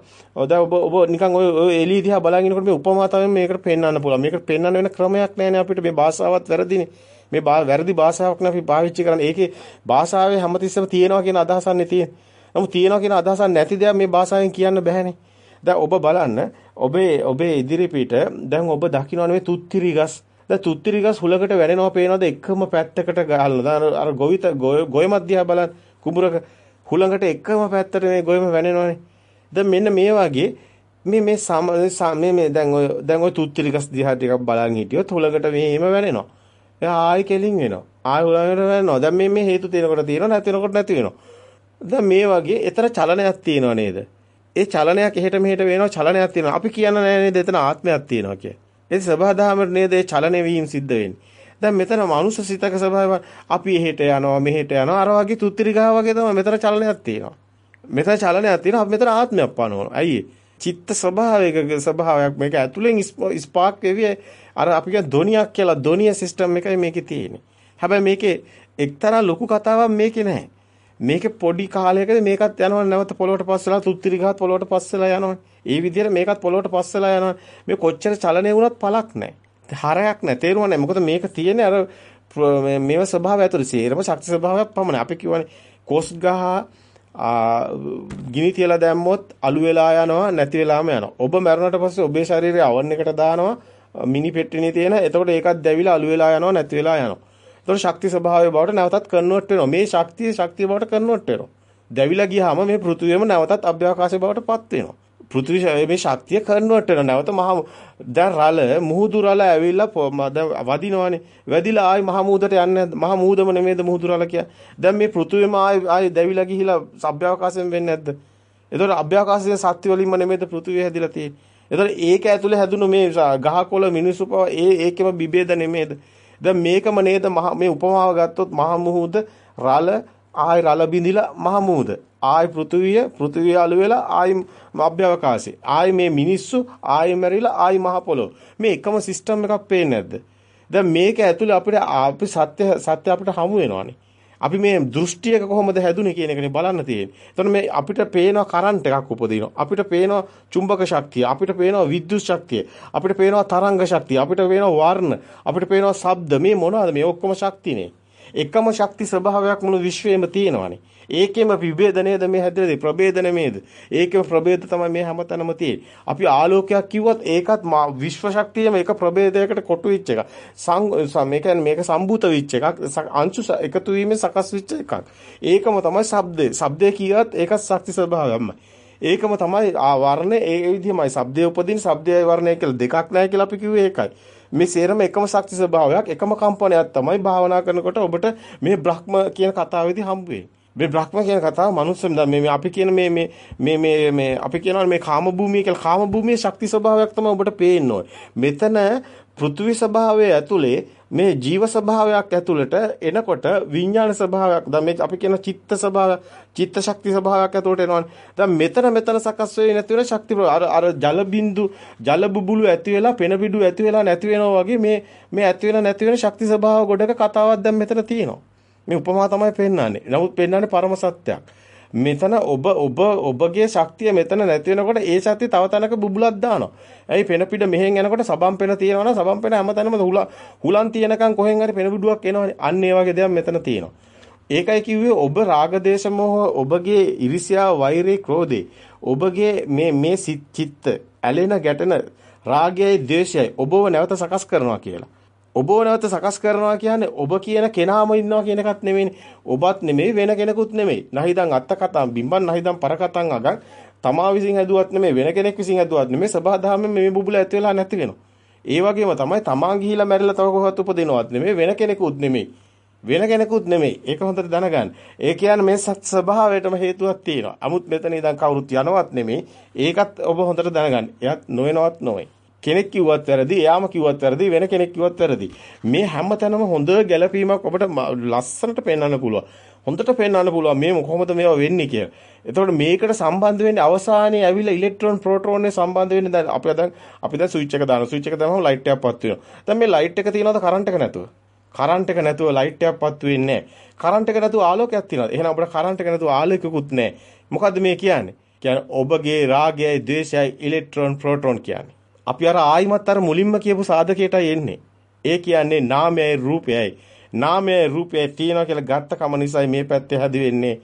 දැන් ඔබ ඔබ නිකන් ඔය ඔය එළිය දිහා බලන් ඉනකොට මේ උපමා තමයි මේකට පෙන්වන්න පුළුවන්. මේකට පෙන්වන්න වෙන ක්‍රමයක් නැහැ අපිට. මේ භාෂාවත් වැරදිනේ. මේ වැරදි භාෂාවක් නේ අපි පාවිච්චි කරන්නේ. ඒකේ භාෂාවේ හැමතිස්සෙම තියෙනවා කියන අදහසක් නේ තියෙන්නේ. නමුත් තියෙනවා කියන අදහසක් නැති දෙයක් මේ භාෂාවෙන් කියන්න බෑනේ. දැන් ඔබ බලන්න ඔබේ ඔබේ ඉදිරි පිට දැන් ඔබ දකින්නවනේ මේ තුත්තිරි ගස්. දැන් තුත්තිරි ගස් හුලකට වැටෙනවා පේනවද එකම පැත්තකට ගහලා. දැන් අර ගොවිත ගොය මැදියා බලන්න කුඹරක හුලඟට එකම පැත්තට මේ ගොයම වැනෙනවනේ. දැන් මෙන්න මේ වගේ මේ මේ මේ මේ දැන් ඔය දැන් ඔය තුත්තිරි ගස් දිහා ටිකක් බලන් හිටියොත් හුලඟට මෙහෙම වැනෙනවා. එයා ආයි කෙලින් වෙනවා. ආයි හුලඟට වැනෙනවා. දැන් මේ මේ හේතු තියෙනකොට තියෙනවා නැති වෙනකොට නැති වෙනවා. දැන් මේ වගේ ඊතර චලනයක් තියෙනව නේද? ඒ චලනයක් එහෙට මෙහෙට වෙනවා චලනයක් තියෙනවා. අපි කියන්න නෑ නේද එතන ආත්මයක් තියෙනවා කිය. ඒ සබහාදහමට නේද ඒ චලනය වීම සිද්ධ වෙන්නේ. දැන් මෙතන මනුස්ස සිතක ස්වභාවය අපි එහෙට යනවා මෙහෙට යනවා අර වගේ තුත්තිරි ගහ වගේ තමයි මෙතන චලනයක් තියෙනවා. මෙතන චලනයක් තියෙනවා අපි මෙතන ආත්මයක් පනවනවා. ඇයි චිත්ත ස්වභාවයක ස්වභාවයක් මේක ඇතුලෙන් ස්පාර්ක් වෙවි අර අපි කියන ධොනියක් කියලා ධොනිය සිස්ටම් එකයි මේකේ තියෙන්නේ. හැබැයි මේකේ එක්තරා ලොකු කතාවක් මේකේ නැහැ. මේකේ පොඩි කාලයකදී මේකත් යනවා නැවත පොළොවට පස්සලා තුත්තිරි ගහත් පොළොවට පස්සලා යනවා. ඒ විදිහට මේකත් පොළොවට පස්සලා යනවා. මේ කොච්චර චලනය වුණත් පළක් නැහැ. හරයක් නැහැ. තේරුම නැහැ. මොකද මේක තියෙන්නේ අර මේව ස්වභාවය ඇතුළේ සේරම ශක්ති ස්වභාවයක් පමණයි. අපි කියවනේ කොස් ගහ ගිනි තියලා දැම්මොත් අලු වෙලා යනවා නැති වෙලාම යනවා. ඔබ මැරුණට පස්සේ ඔබේ ශරීරය අවන් එකට දානවා මිනි පෙට්ටිනේ තියෙන. එතකොට ඒකත් දැවිලා අලු වෙලා යනවා නැති වෙලා යනවා. එතකොට ශක්ති ස්වභාවය බවට නැවතත් කන්වර්ට් වෙනවා. මේ ශක්තිය ශක්තිය බවට කන්වර්ට් වෙනවා. දැවිලා ගියාම මේ පෘථිවියම නැවතත් අභ්‍යවකාශය බවට පත් වෙනවා. පෘථිවි මේ ශක්තිය කන්වර්ට් වෙනවා. නැවත මහ දැන් රළ මුහුදු රළ ඇවිල්ලා වදිනවනේ. වැදිලා ආයි මහ මුහුදට යන්නේ මහ මුහුදම නෙමෙයිද මුහුදු රළ කියන්නේ. දැන් මේ පෘථිවියම ආයි ආයි දැවිලා ගිහිලා අභ්‍යවකාශයෙන් වෙන්නේ නැද්ද? එතකොට අභ්‍යවකාශයේ සත්‍ය වලින්ම නෙමෙයිද පෘථිවිය හැදිලා තියෙන්නේ. එතකොට ඒක ඇතුලේ හැදුණු මේ ගහකොළ මිනිසු පව ඒ ඒකෙම බිබේද නෙමෙයිද? දැන් මේකම නේද මේ උපමාව ගත්තොත් මහ මුහුද රළ ආයි රළ බිඳිලා මහ මුහුද? ආයි පෘථුවිය පෘථුවිය අලු වෙලා ආයි අභ්‍යවකාශය. ආයි මේ මිනිස්සු ආයි මැරිලා ආයි මහ පොළොව. මේ එකම සිස්ටම් එකක් පේන්නේ නැද්ද? දැන් මේක ඇතුලේ අපිට අපි සත්‍ය සත්‍ය අපිට හමු වෙනවානේ. අපි මේ දෘෂ්ටියක කොහොමද හැදුනේ කියන එකනේ බලන්න තියෙන්නේ. එතකොට මේ අපිට පේනවා කරන්ට් එකක් උපදිනවා. අපිට පේනවා චුම්බක ශක්තිය, අපිට පේනවා විද්‍යුත් ශක්තිය, අපිට පේනවා තරංග ශක්තිය, අපිට පේනවා වර්ණ, අපිට පේනවා ශබ්ද. මේ මොනවද මේ ඔක්කොම ශක්තිනේ. එකම ශක්ති ස්වභාවයක් මුළු විශ්වයේම තියෙනවානේ. ඒකෙම විභේද නේද මේ හැදෙන්නේ ප්‍රභේද නෙමේද? ඒකෙම ප්‍රභේද තමයි මේ හැමතැනම තියෙන්නේ. අපි ආලෝකයක් කිව්වොත් ඒකත් විශ්ව ශක්තියම එක ප්‍රභේදයකට කොටු වෙච්ච එකක්. සං මේ කියන්නේ මේක සම්භූත වෙච්ච එකක්. අංශු එකතු වීමෙන් සකස් වෙච්ච එකක්. ඒකම තමයි ශබ්දේ. ශබ්දේ කියවත් ඒකත් ශක්ති ස්වභාවයක්මයි. ඒකම තමයි වර්ණේ ඒ විදිහමයි. ශබ්දයේ උපදින ශබ්දයේ වර්ණය කියලා දෙකක් නැහැ කියලා අපි කිව්වේ ඒකයි. මේ සේරම එකම ශක්ති ස්වභාවයක් එකම කම්පනයක් තමයි භාවනා කරනකොට ඔබට මේ බ්‍රහ්ම කියන කතාවේදී හම්බ වෙන්නේ. මේ බ්‍රහ්ම කියන කතාව මනුස්සෙම දැන් මේ අපි කියන මේ මේ මේ මේ මේ අපි කියනවා මේ කාම භූමිය කියලා. කාම භූමියේ ශක්ති ස්වභාවයක් තමයි ඔබට පේන්න ඕනේ. මෙතන පෘථිවි ස්වභාවය ඇතුලේ මේ ජීව ස්වභාවයක් ඇතුළට එනකොට විඥාන ස්වභාවයක් දැන් මේ අපි කියන චිත්ත ස්වභාව චිත්ත ශක්ති ස්වභාවයක් ඇතුළට එනවනේ. දැන් මෙතන මෙතන සකස් වෙන්නේ නැති වෙන ශක්ති අර අර ජල බින්දු ජල බුබුලු ඇති වෙලා පෙන බිඩු ඇති වෙලා නැති වෙනවා වගේ මේ මේ ඇති වෙන නැති වෙන ශක්ති ස්වභාව ගොඩක කතාවක් දැන් මෙතන තියෙනවා. මේ උපමා තමයි පෙන්වන්නේ. නමුත් පෙන්වන්නේ පරම සත්‍යයක්. මෙතන ඔබ ඔබ ඔබගේ ශක්තිය මෙතන නැති වෙනකොට ඒ ශක්තිය තව තැනක බුබුලක් දානවා. ඇයි පෙන පිට මෙහෙන් යනකොට සබම් පෙන තියෙනවනම් සබම් පෙන හැමතැනම හුලන් තියෙනකන් කොහෙන් හරි පෙන බිඩුවක් එනවනේ. අන්න ඒ වගේ දෙයක් මෙතන තියෙනවා. ඒකයි කිව්වේ ඔබ රාග දේශ මොහ ඔබගේ ඉරිසියා වෛරේ ක්‍රෝධේ ඔබගේ මේ මේ චිත්ත ඇලෙන ගැටෙන රාගයයි ද්වේෂයයි ඔබව නැවත සකස් කරනවා කියලා. ඔබ නැවත සකස් කරනවා කියන්නේ ඔබ කියන කෙනාම ඉන්නවා කියන එකක් නෙමෙයිනේ. ඔබත් නෙමෙයි වෙන කෙනෙකුත් නෙමෙයි. නහිදන් අත්ත කතම් බිම්බන් නහිදන් පර කතම් අගන් තමා විසින් හැදුවත් නෙමෙයි වෙන කෙනෙක් විසින් හැදුවත් නෙමෙයි සබහාදහමෙන් මේ බුබුල ඇති වෙලා නැති වෙනවා. ඒ වගේම තමයි තමා ගිහිලා මැරිලා තව කොහොත් උපදිනවත් නෙමෙයි වෙන කෙනෙකුත් නෙමෙයි. වෙන කෙනෙකුත් නෙමෙයි. ඒක හොඳට දැනගන්න. ඒ කියන්නේ මේ සත් ස්වභාවයටම හේතුවක් තියෙනවා. 아무ත් මෙතන ඉඳන් කවුරුත් යනවත් නෙමෙයි. ඒකත් ඔබ හොඳට දැනගන්න. එයත් නොවනවත් නොවේ. කෙනෙක් කිව්වත් වැරදි, එයාම කිව්වත් වැරදි, වෙන කෙනෙක් කිව්වත් වැරදි. මේ හැම තැනම හොඳ ගැළපීමක් ඔබට ලස්සනට පෙන්වන්න පුළුවන්. හොඳට පෙන්වන්න පුළුවන් මේ කොහොමද මේවා වෙන්නේ කියලා. එතකොට මේකට සම්බන්ධ වෙන්නේ අවසානයේ ඇවිල්ලා ඉලෙක්ට්‍රෝන ප්‍රෝටෝන එක සම්බන්ධ වෙන්නේ දැන් අපි දැන් අපි දැන් ස්විච් එක දානවා. ස්විච් එක දැම්මම ලයිට් එකක් පත් වෙනවා. දැන් මේ ලයිට් එක තියනවද කරන්ට් එක නැතුව? කරන්ට් එක නැතුව ලයිට් එකක් පත් වෙන්නේ නැහැ. කරන්ට් එක නැතුව ආලෝකයක් තියනවද? එහෙනම් අපිට කරන්ට් එක නැතුව ආලෝකයකුත් නැහැ. මොකද්ද මේ කියන්නේ? කියන්නේ ඔබගේ රාගයයි ද්වේෂයයි ඉලෙක්ට්‍රෝන ප්‍රෝටෝන කියන්නේ. අපි අර ආයිමත් අර මුලින්ම කියපු සාධකයටයි එන්නේ. ඒ කියන්නේ නාමයයි රූපයයි. නාමයයි රූපයයි තියෙනවා කියලා ගත්ත කම නිසායි මේ පැත්තේ හැදෙන්නේ.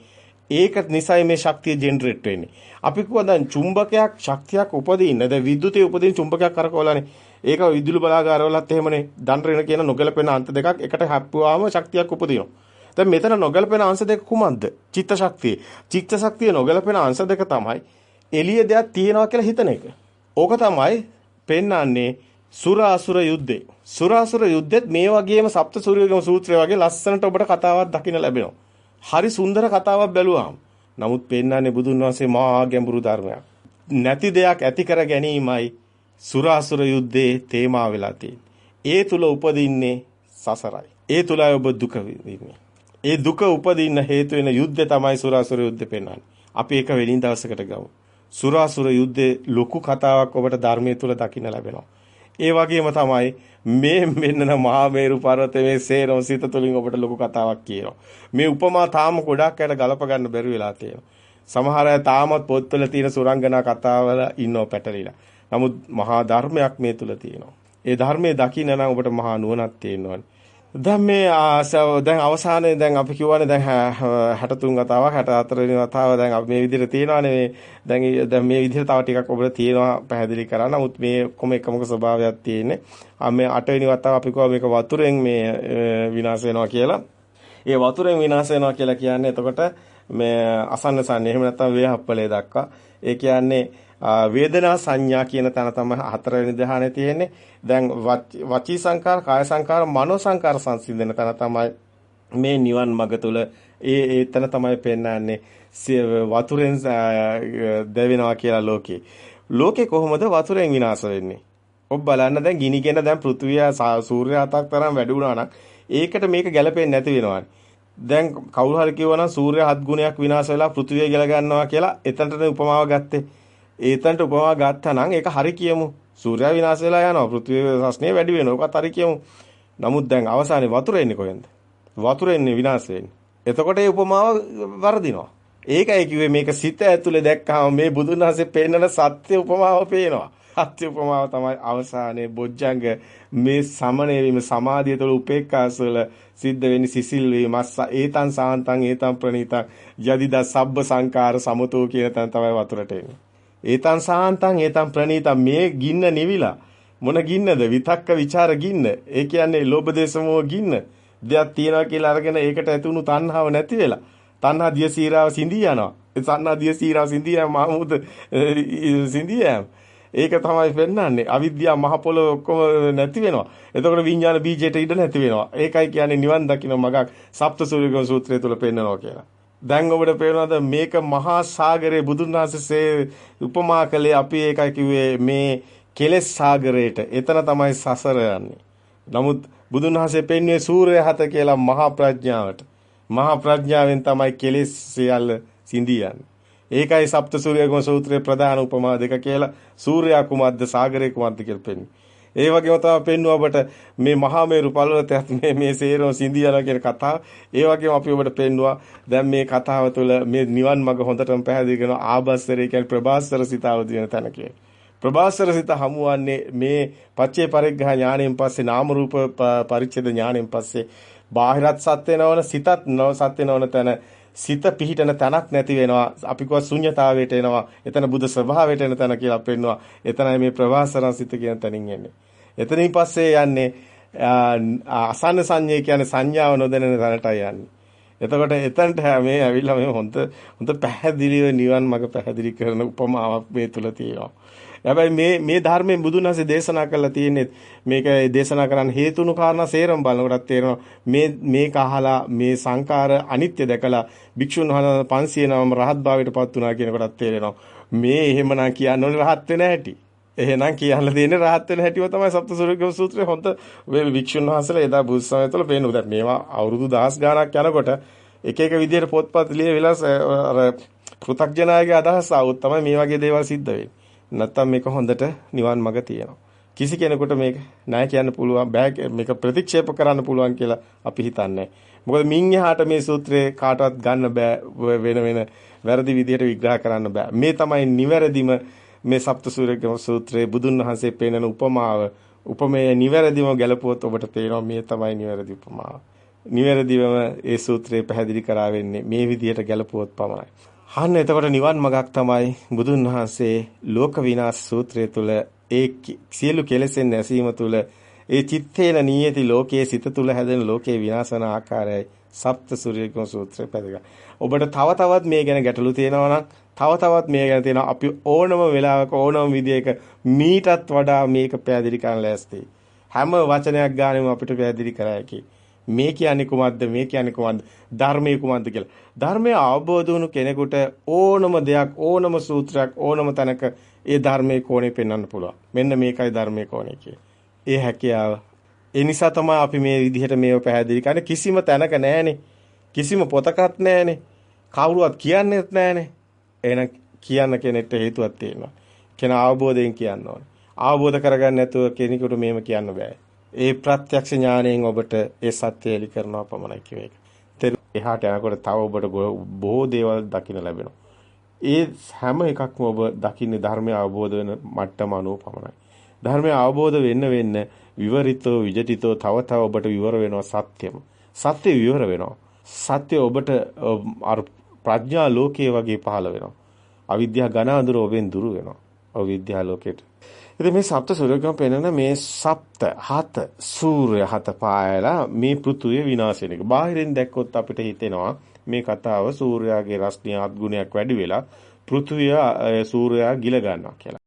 ඒක නිසායි මේ ශක්තිය ජෙනරේට් වෙන්නේ. අපි කිව්වා දැන් චුම්බකයක් ශක්තියක් උපදින්න දැන් විද්‍යුතේ උපදින චුම්බකයක් කරකවලානේ. ඒක විදුලි බලාගාරවලත් එහෙමනේ දන්රේන කියන නොගැලපෙන අන්ත දෙකක් එකට හැප්පුවාම ශක්තියක් උපදිනවා. දැන් මෙතන නොගැලපෙන අංශ දෙක කුමක්ද? චිත්ත ශක්තිය. චිත්ත ශක්තිය නොගැලපෙන අංශ දෙක තමයි එළිය දෙයක් තියෙනවා කියලා හිතන එක. ඕක තමයි පෙන්වන්නේ සුරාසුර යුද්ධේ. සුරාසුර යුද්ධෙත් මේ වගේම සප්ත සූර්යගම සූත්‍රය වගේ ලස්සනට ඔබට කතාවක් දකින්න ලැබෙනවා. හරි සුන්දර කතාවක් බැලුවාම. නමුත් පෙන්වන්නේ බුදුන් වහන්සේ මහා ගැඹුරු ධර්මයක්. නැති දෙයක් ඇති කර ගැනීමයි සුරාසුර යුද්ධේ තේමා වෙලා තියෙන්නේ. ඒ තුල උපදින්නේ සසරයි. ඒ තුලයි ඔබ දුක විඳින්නේ. ඒ දුක උපදින්න හේතු වෙන යුද්ධය තමයි සුරාසුර යුද්ධේ පෙන්වන්නේ. අපි ඒක වෙනින් දවසකට ගමු. සුරාසුර යුද්ධේ ලොකු කතාවක් ඔබට ධර්මයේ තුල දකින්න ලැබෙනවා. ඒ වගේම තමයි මේ මෙන්න මහා මේරු පර්වතයේ මේ සේරම සිත තුළින් ඔබට ලොකු කතාවක් කියනවා. මේ උපමා තාම ගොඩක් අයට ගලප ගන්න බැරි වෙලා තියෙනවා. සමහර අය තාමත් පොත්වල තියෙන සුරංගනා කතාවල ඉන්නව පැටලිලා. නමුත් මහා ධර්මයක් මේ තුල තියෙනවා. ඒ ධර්මයේ දකින්න නම් ඔබට මහා නුවණක් තියෙනවානේ. දැන් මේ දැන් අවසානයේ දැන් අපි කියවනේ දැන් 63 වතාවක් 64 වෙනි වතාව දැන් අපි මේ විදිහට තියනවානේ දැන් දැන් මේ විදිහට තව ටිකක් ඔබට තියෙනවා පැහැදිලි කරන්න. නමුත් මේ කොම එකමක ස්වභාවයක් තියෙන්නේ. ආ මේ 8 වෙනි වතාව අපි කිව්වා මේක වතුරෙන් මේ විනාශ වෙනවා කියලා. ඒ වතුරෙන් විනාශ වෙනවා කියලා කියන්නේ එතකොට මේ අසන්නසන්නේ එහෙම නැත්නම් වේහප්පලේ දක්වා. ඒ කියන්නේ වේදනා සංඥා කියන තැන තමයි හතරවෙනි ධ්‍යානෙ තියෙන්නේ. දැන් වචී සංකාර, කාය සංකාර, මනෝ සංකාර සංසිඳන තැන තමයි මේ නිවන් මඟ තුල ඒ එතන තමයි පෙන්වන්නේ වතුරෙන් දැවෙනවා කියලා ලෝකේ. ලෝකේ කොහොමද වතුරෙන් විනාශ වෙන්නේ? ඔබ බලන්න දැන් ගිනිගෙන දැන් පෘථුවිය සූර්ය හතක් තරම් වැඩි වුණා නම් ඒකට මේක ගැලපෙන්නේ නැති වෙනවානේ. දැන් කවුරු හරි කිව්වනම් සූර්ය හත් ගුණයක් විනාශ වෙලා පෘථුවිය ගල ගන්නවා කියලා එතනට උපමාව ගත්තේ. ඒතන්ට උපමා ගත්තා නම් ඒක හරි කියමු. සූර්යයා විනාශ වෙලා යනවා. පෘථිවියේ රස්නේ වැඩි වෙනවා. ඔකත් හරි කියමු. නමුත් දැන් අවසානයේ වතුර එන්නේ කොහෙන්ද? වතුර එන්නේ විනාශ වෙන්නේ. එතකොට ඒ උපමාව වර්ධිනවා. ඒකයි කිව්වේ මේක සිත ඇතුලේ දැක්කම මේ බුදුන් වහන්සේ පෙන්නන සත්‍ය උපමාව පේනවා. සත්‍ය උපමාව තමයි අවසානයේ බොජ්ජංග මේ සමණය වීම සමාධිය තුළ උපේක්ඛාසවල සිද්ධ වෙන්නේ සිසිල් වීමස්ස ඒතං සාන්තං ඒතං ප්‍රණීතං යදිදා සබ්බ සංකාර සමතෝ කියන තැන තමයි වතුරට එන්නේ. ඒතං සාහන්තං ඒතං ප්‍රණීතං මේ ගින්න නිවිලා. මොන ගින්නද? විතක්ක ਵਿਚාර ගින්න. ඒ කියන්නේ ලෝභ දේශමෝ ගින්න. දෙයක් තියනවා කියලා අරගෙන ඒකට ඇතුණු තණ්හාව නැති වෙලා. තණ්හා දිය සීරාව සිඳී යනවා. ඒ තණ්හා දිය සීරාව සිඳී යම මහමුද සිඳී යම. ඒක තමයි පෙන්වන්නේ. අවිද්‍යාව මහ පොළොව ඔක්කොම නැති වෙනවා. එතකොට විඥාන බීජයට ඉඩ නැති වෙනවා. ඒකයි කියන්නේ නිවන් දකින්න මගක් සප්තසූරිගම සූත්‍රය තුල පෙන්වනවා කියලා. දැන් ඔබට පේනවාද මේක මහා සාගරයේ බුදුන් වහන්සේ උපමා කළේ අපි ඒකයි කිව්වේ මේ කෙලෙස් සාගරයට. එතන තමයි සසර යන්නේ. නමුත් බුදුන් වහන්සේ පෙන්වුවේ සූර්ය හත කියලා මහා ප්‍රඥාවට. මහා ප්‍රඥාවෙන් තමයි කෙලෙස් සියල්ල සිඳියන්නේ. ඒකයි සප්ත සූර්යගම සූත්‍රයේ ප්‍රධාන උපමා දෙක කියලා සූර්යා කුමද්ද සාගරේ කුමද්ද කියලා පෙන්වන්නේ. ඒ වගේම තමයි පෙන්වුව ඔබට මේ මහා මේරු පළවතත් මේ මේ සේරම සිඳියනවා කියන කතාව. ඒ වගේම අපි ඔබට පෙන්වුවා දැන් මේ කතාව තුළ මේ නිවන් මඟ හොඳටම පැහැදිලි කරන ආබස්සරේ කියන්නේ ප්‍රභාස්වර සිතාව දින තැන ප්‍රභාස්වර සිත හමුවන්නේ මේ පච්චේ පරිග්‍රහ ඥාණයෙන් පස්සේ නාම රූප පරිච්ඡේද ඥාණයෙන් පස්සේ බාහිරත් සත්‍ය නවන සිතත් නව සත්‍ය නවන තැන සිත පිහිටන තැනක් නැති වෙනවා. අපි කව ශුන්්‍යතාවයට එනවා. එතන බුදු ස්වභාවයට එන තැන කියලා පෙන්නවා එතනයි මේ ප්‍රවාසරන් සිත කියන තැනින් එන්නේ. එතනින් පස්සේ යන්නේ අසන්න සංඥේ කියන්නේ සංඥාව නොදැනෙන තැනටයි යන්නේ. එතකොට එතනට මේ ඇවිල්ලා මේ හොඳ හොඳ පැහැදිලිව නිවන් මඟ පැහැදිලි කරන උපමාවක් මේ තුල තියෙනවා. හැබැයි මේ මේ ධර්මයෙන් බුදුන් වහන්සේ දේශනා කළා තියෙන්නේ මේක දේශනා කරන්න හේතුණු කාරණා සේරම බලනකොටත් තේරෙනවා මේ මේක අහලා මේ සංකාර අනිත්‍ය දැකලා භික්ෂුන් වහන්සේ 500 නවම රහත් භාවයට පත් වුණා කියනකොටත් තේරෙනවා මේ එහෙමනම් කියන්න ඕනේ රහත් වෙන හැටි. එහෙනම් කියන්න දෙන්නේ rahat වෙන හැටිව තමයි සප්තසූරික සූත්‍රයේ හොඳ මේ වික්ෂුන් වහන්සේලා එදා බුද්ධ සමය තුළ පේනවා. දැන් මේවා අවුරුදු දහස් ගාණක් යනකොට එක එක විදිහට පොත්පත් ලියවිලා අර පෘථග්ජනයාගේ අදහස් આવුත් තමයි මේ වගේ දේවල් සිද්ධ වෙන්නේ. නැත්තම් මේක හොඳට නිවන් මඟ තියෙනවා. කිසි කෙනෙකුට මේක ණය කියන්න පුළුවන් බෑ මේක ප්‍රතික්ෂේප කරන්න පුළුවන් කියලා අපි හිතන්නේ. මොකද මින් එහාට මේ සූත්‍රේ කාටවත් ගන්න බෑ වෙන වෙන වැරදි විදිහට විග්‍රහ කරන්න බෑ. මේ තමයි නිවැරදිම මේ සප්තසූරික සූත්‍රයේ බුදුන් වහන්සේ පෙන්වන උපමාව උපමේය නිවැරදිව ගැලපුවොත් ඔබට තේරෙනවා මේ තමයි නිවැරදි උපමාව. නිවැරදිවම ඒ සූත්‍රය පැහැදිලි කරා වෙන්නේ මේ විදිහට ගැලපුවොත් පමණයි. අන්න එතකොට නිවන් මගක් තමයි බුදුන් වහන්සේ ලෝක විනාශ සූත්‍රය තුල ඒ සියලු කෙලෙසෙන් නැසීම තුල ඒ චිත්තේන නියති ලෝකයේ සිත තුල හැදෙන ලෝකේ විනාශන ආකාරයයි සප්ත සූර්යකම සූත්‍රය පැදගා. ඔබට තව තවත් මේ ගැන ගැටලු තියෙනවා නම් තව තවත් මේ ගැන තියෙනවා අපි ඕනම වෙලාවක ඕනම විදියක මීටත් වඩා මේක පැහැදිලි කරන්න ලෑස්ති. හැම වචනයක් ගානෙම අපිට පැහැදිලි කරා හැකි. මේ කියන්නේ කුමක්ද මේ කියන්නේ කුමක්ද ධර්මයේ කුමක්ද කියලා. ධර්මය අවබෝධ වුණු කෙනෙකුට ඕනම දෙයක් ඕනම සූත්‍රයක් ඕනම තැනක ඒ ධර්මයේ කෝණේ පෙන්වන්න පුළුවන්. මෙන්න මේකයි ධර්මයේ කෝණේ කියේ. ඒ හැකියාව. ඒ නිසා තමයි අපි මේ විදිහට මේව පැහැදිලි කරන්නේ කිසිම තැනක නැහැනේ. කිසිම පොතකත් නැහැනේ. කවුරුවත් කියන්නේත් නැහැනේ. එහෙනම් කියන්න කෙනෙක්ට හේතුවක් තියෙනවා. කෙනා අවබෝධයෙන් කියන්න ඕනේ. අවබෝධ කරගන්න නැතුව කෙනෙකුට මේව කියන්න බෑ. ඒ ප්‍රත්‍යක්ෂ ඥාණයෙන් ඔබට ඒ සත්‍ය එලි කරනවා පමණයි කියව එක. එහාට යනකොට තව ඔබට බොහෝ දේවල් දකින්න ලැබෙනවා. ඒ හැම එකක්ම ඔබ දකින්නේ ධර්මය අවබෝධ වෙන මට්ටම අනුව පමණයි. ධර්මය අවබෝධ වෙන්න වෙන්න විවරිතෝ විජිතෝ තව තව ඔබට විවර වෙනවා සත්‍යම. සත්‍ය විවර වෙනවා. සත්‍ය ඔබට අර ප්‍රඥා ලෝකයේ වගේ පහළ වෙනවා. අවිද්‍යාව ඝන අඳුර ඔබෙන් දුරු වෙනවා. අවිද්‍යාව ලෝකෙට. ඉතින් මේ සප්ත සූර්යකම් පෙන්වන මේ සප්ත හත සූර්ය හත පායලා මේ පෘථුවිය විනාශ වෙන එක. බාහිරින් දැක්කොත් අපිට හිතෙනවා මේ කතාව සූර්යාගේ රශ්මිය අත්ගුණයක් වැඩි වෙලා පෘථුවිය සූර්යයා ගිල ගන්නවා කියලා.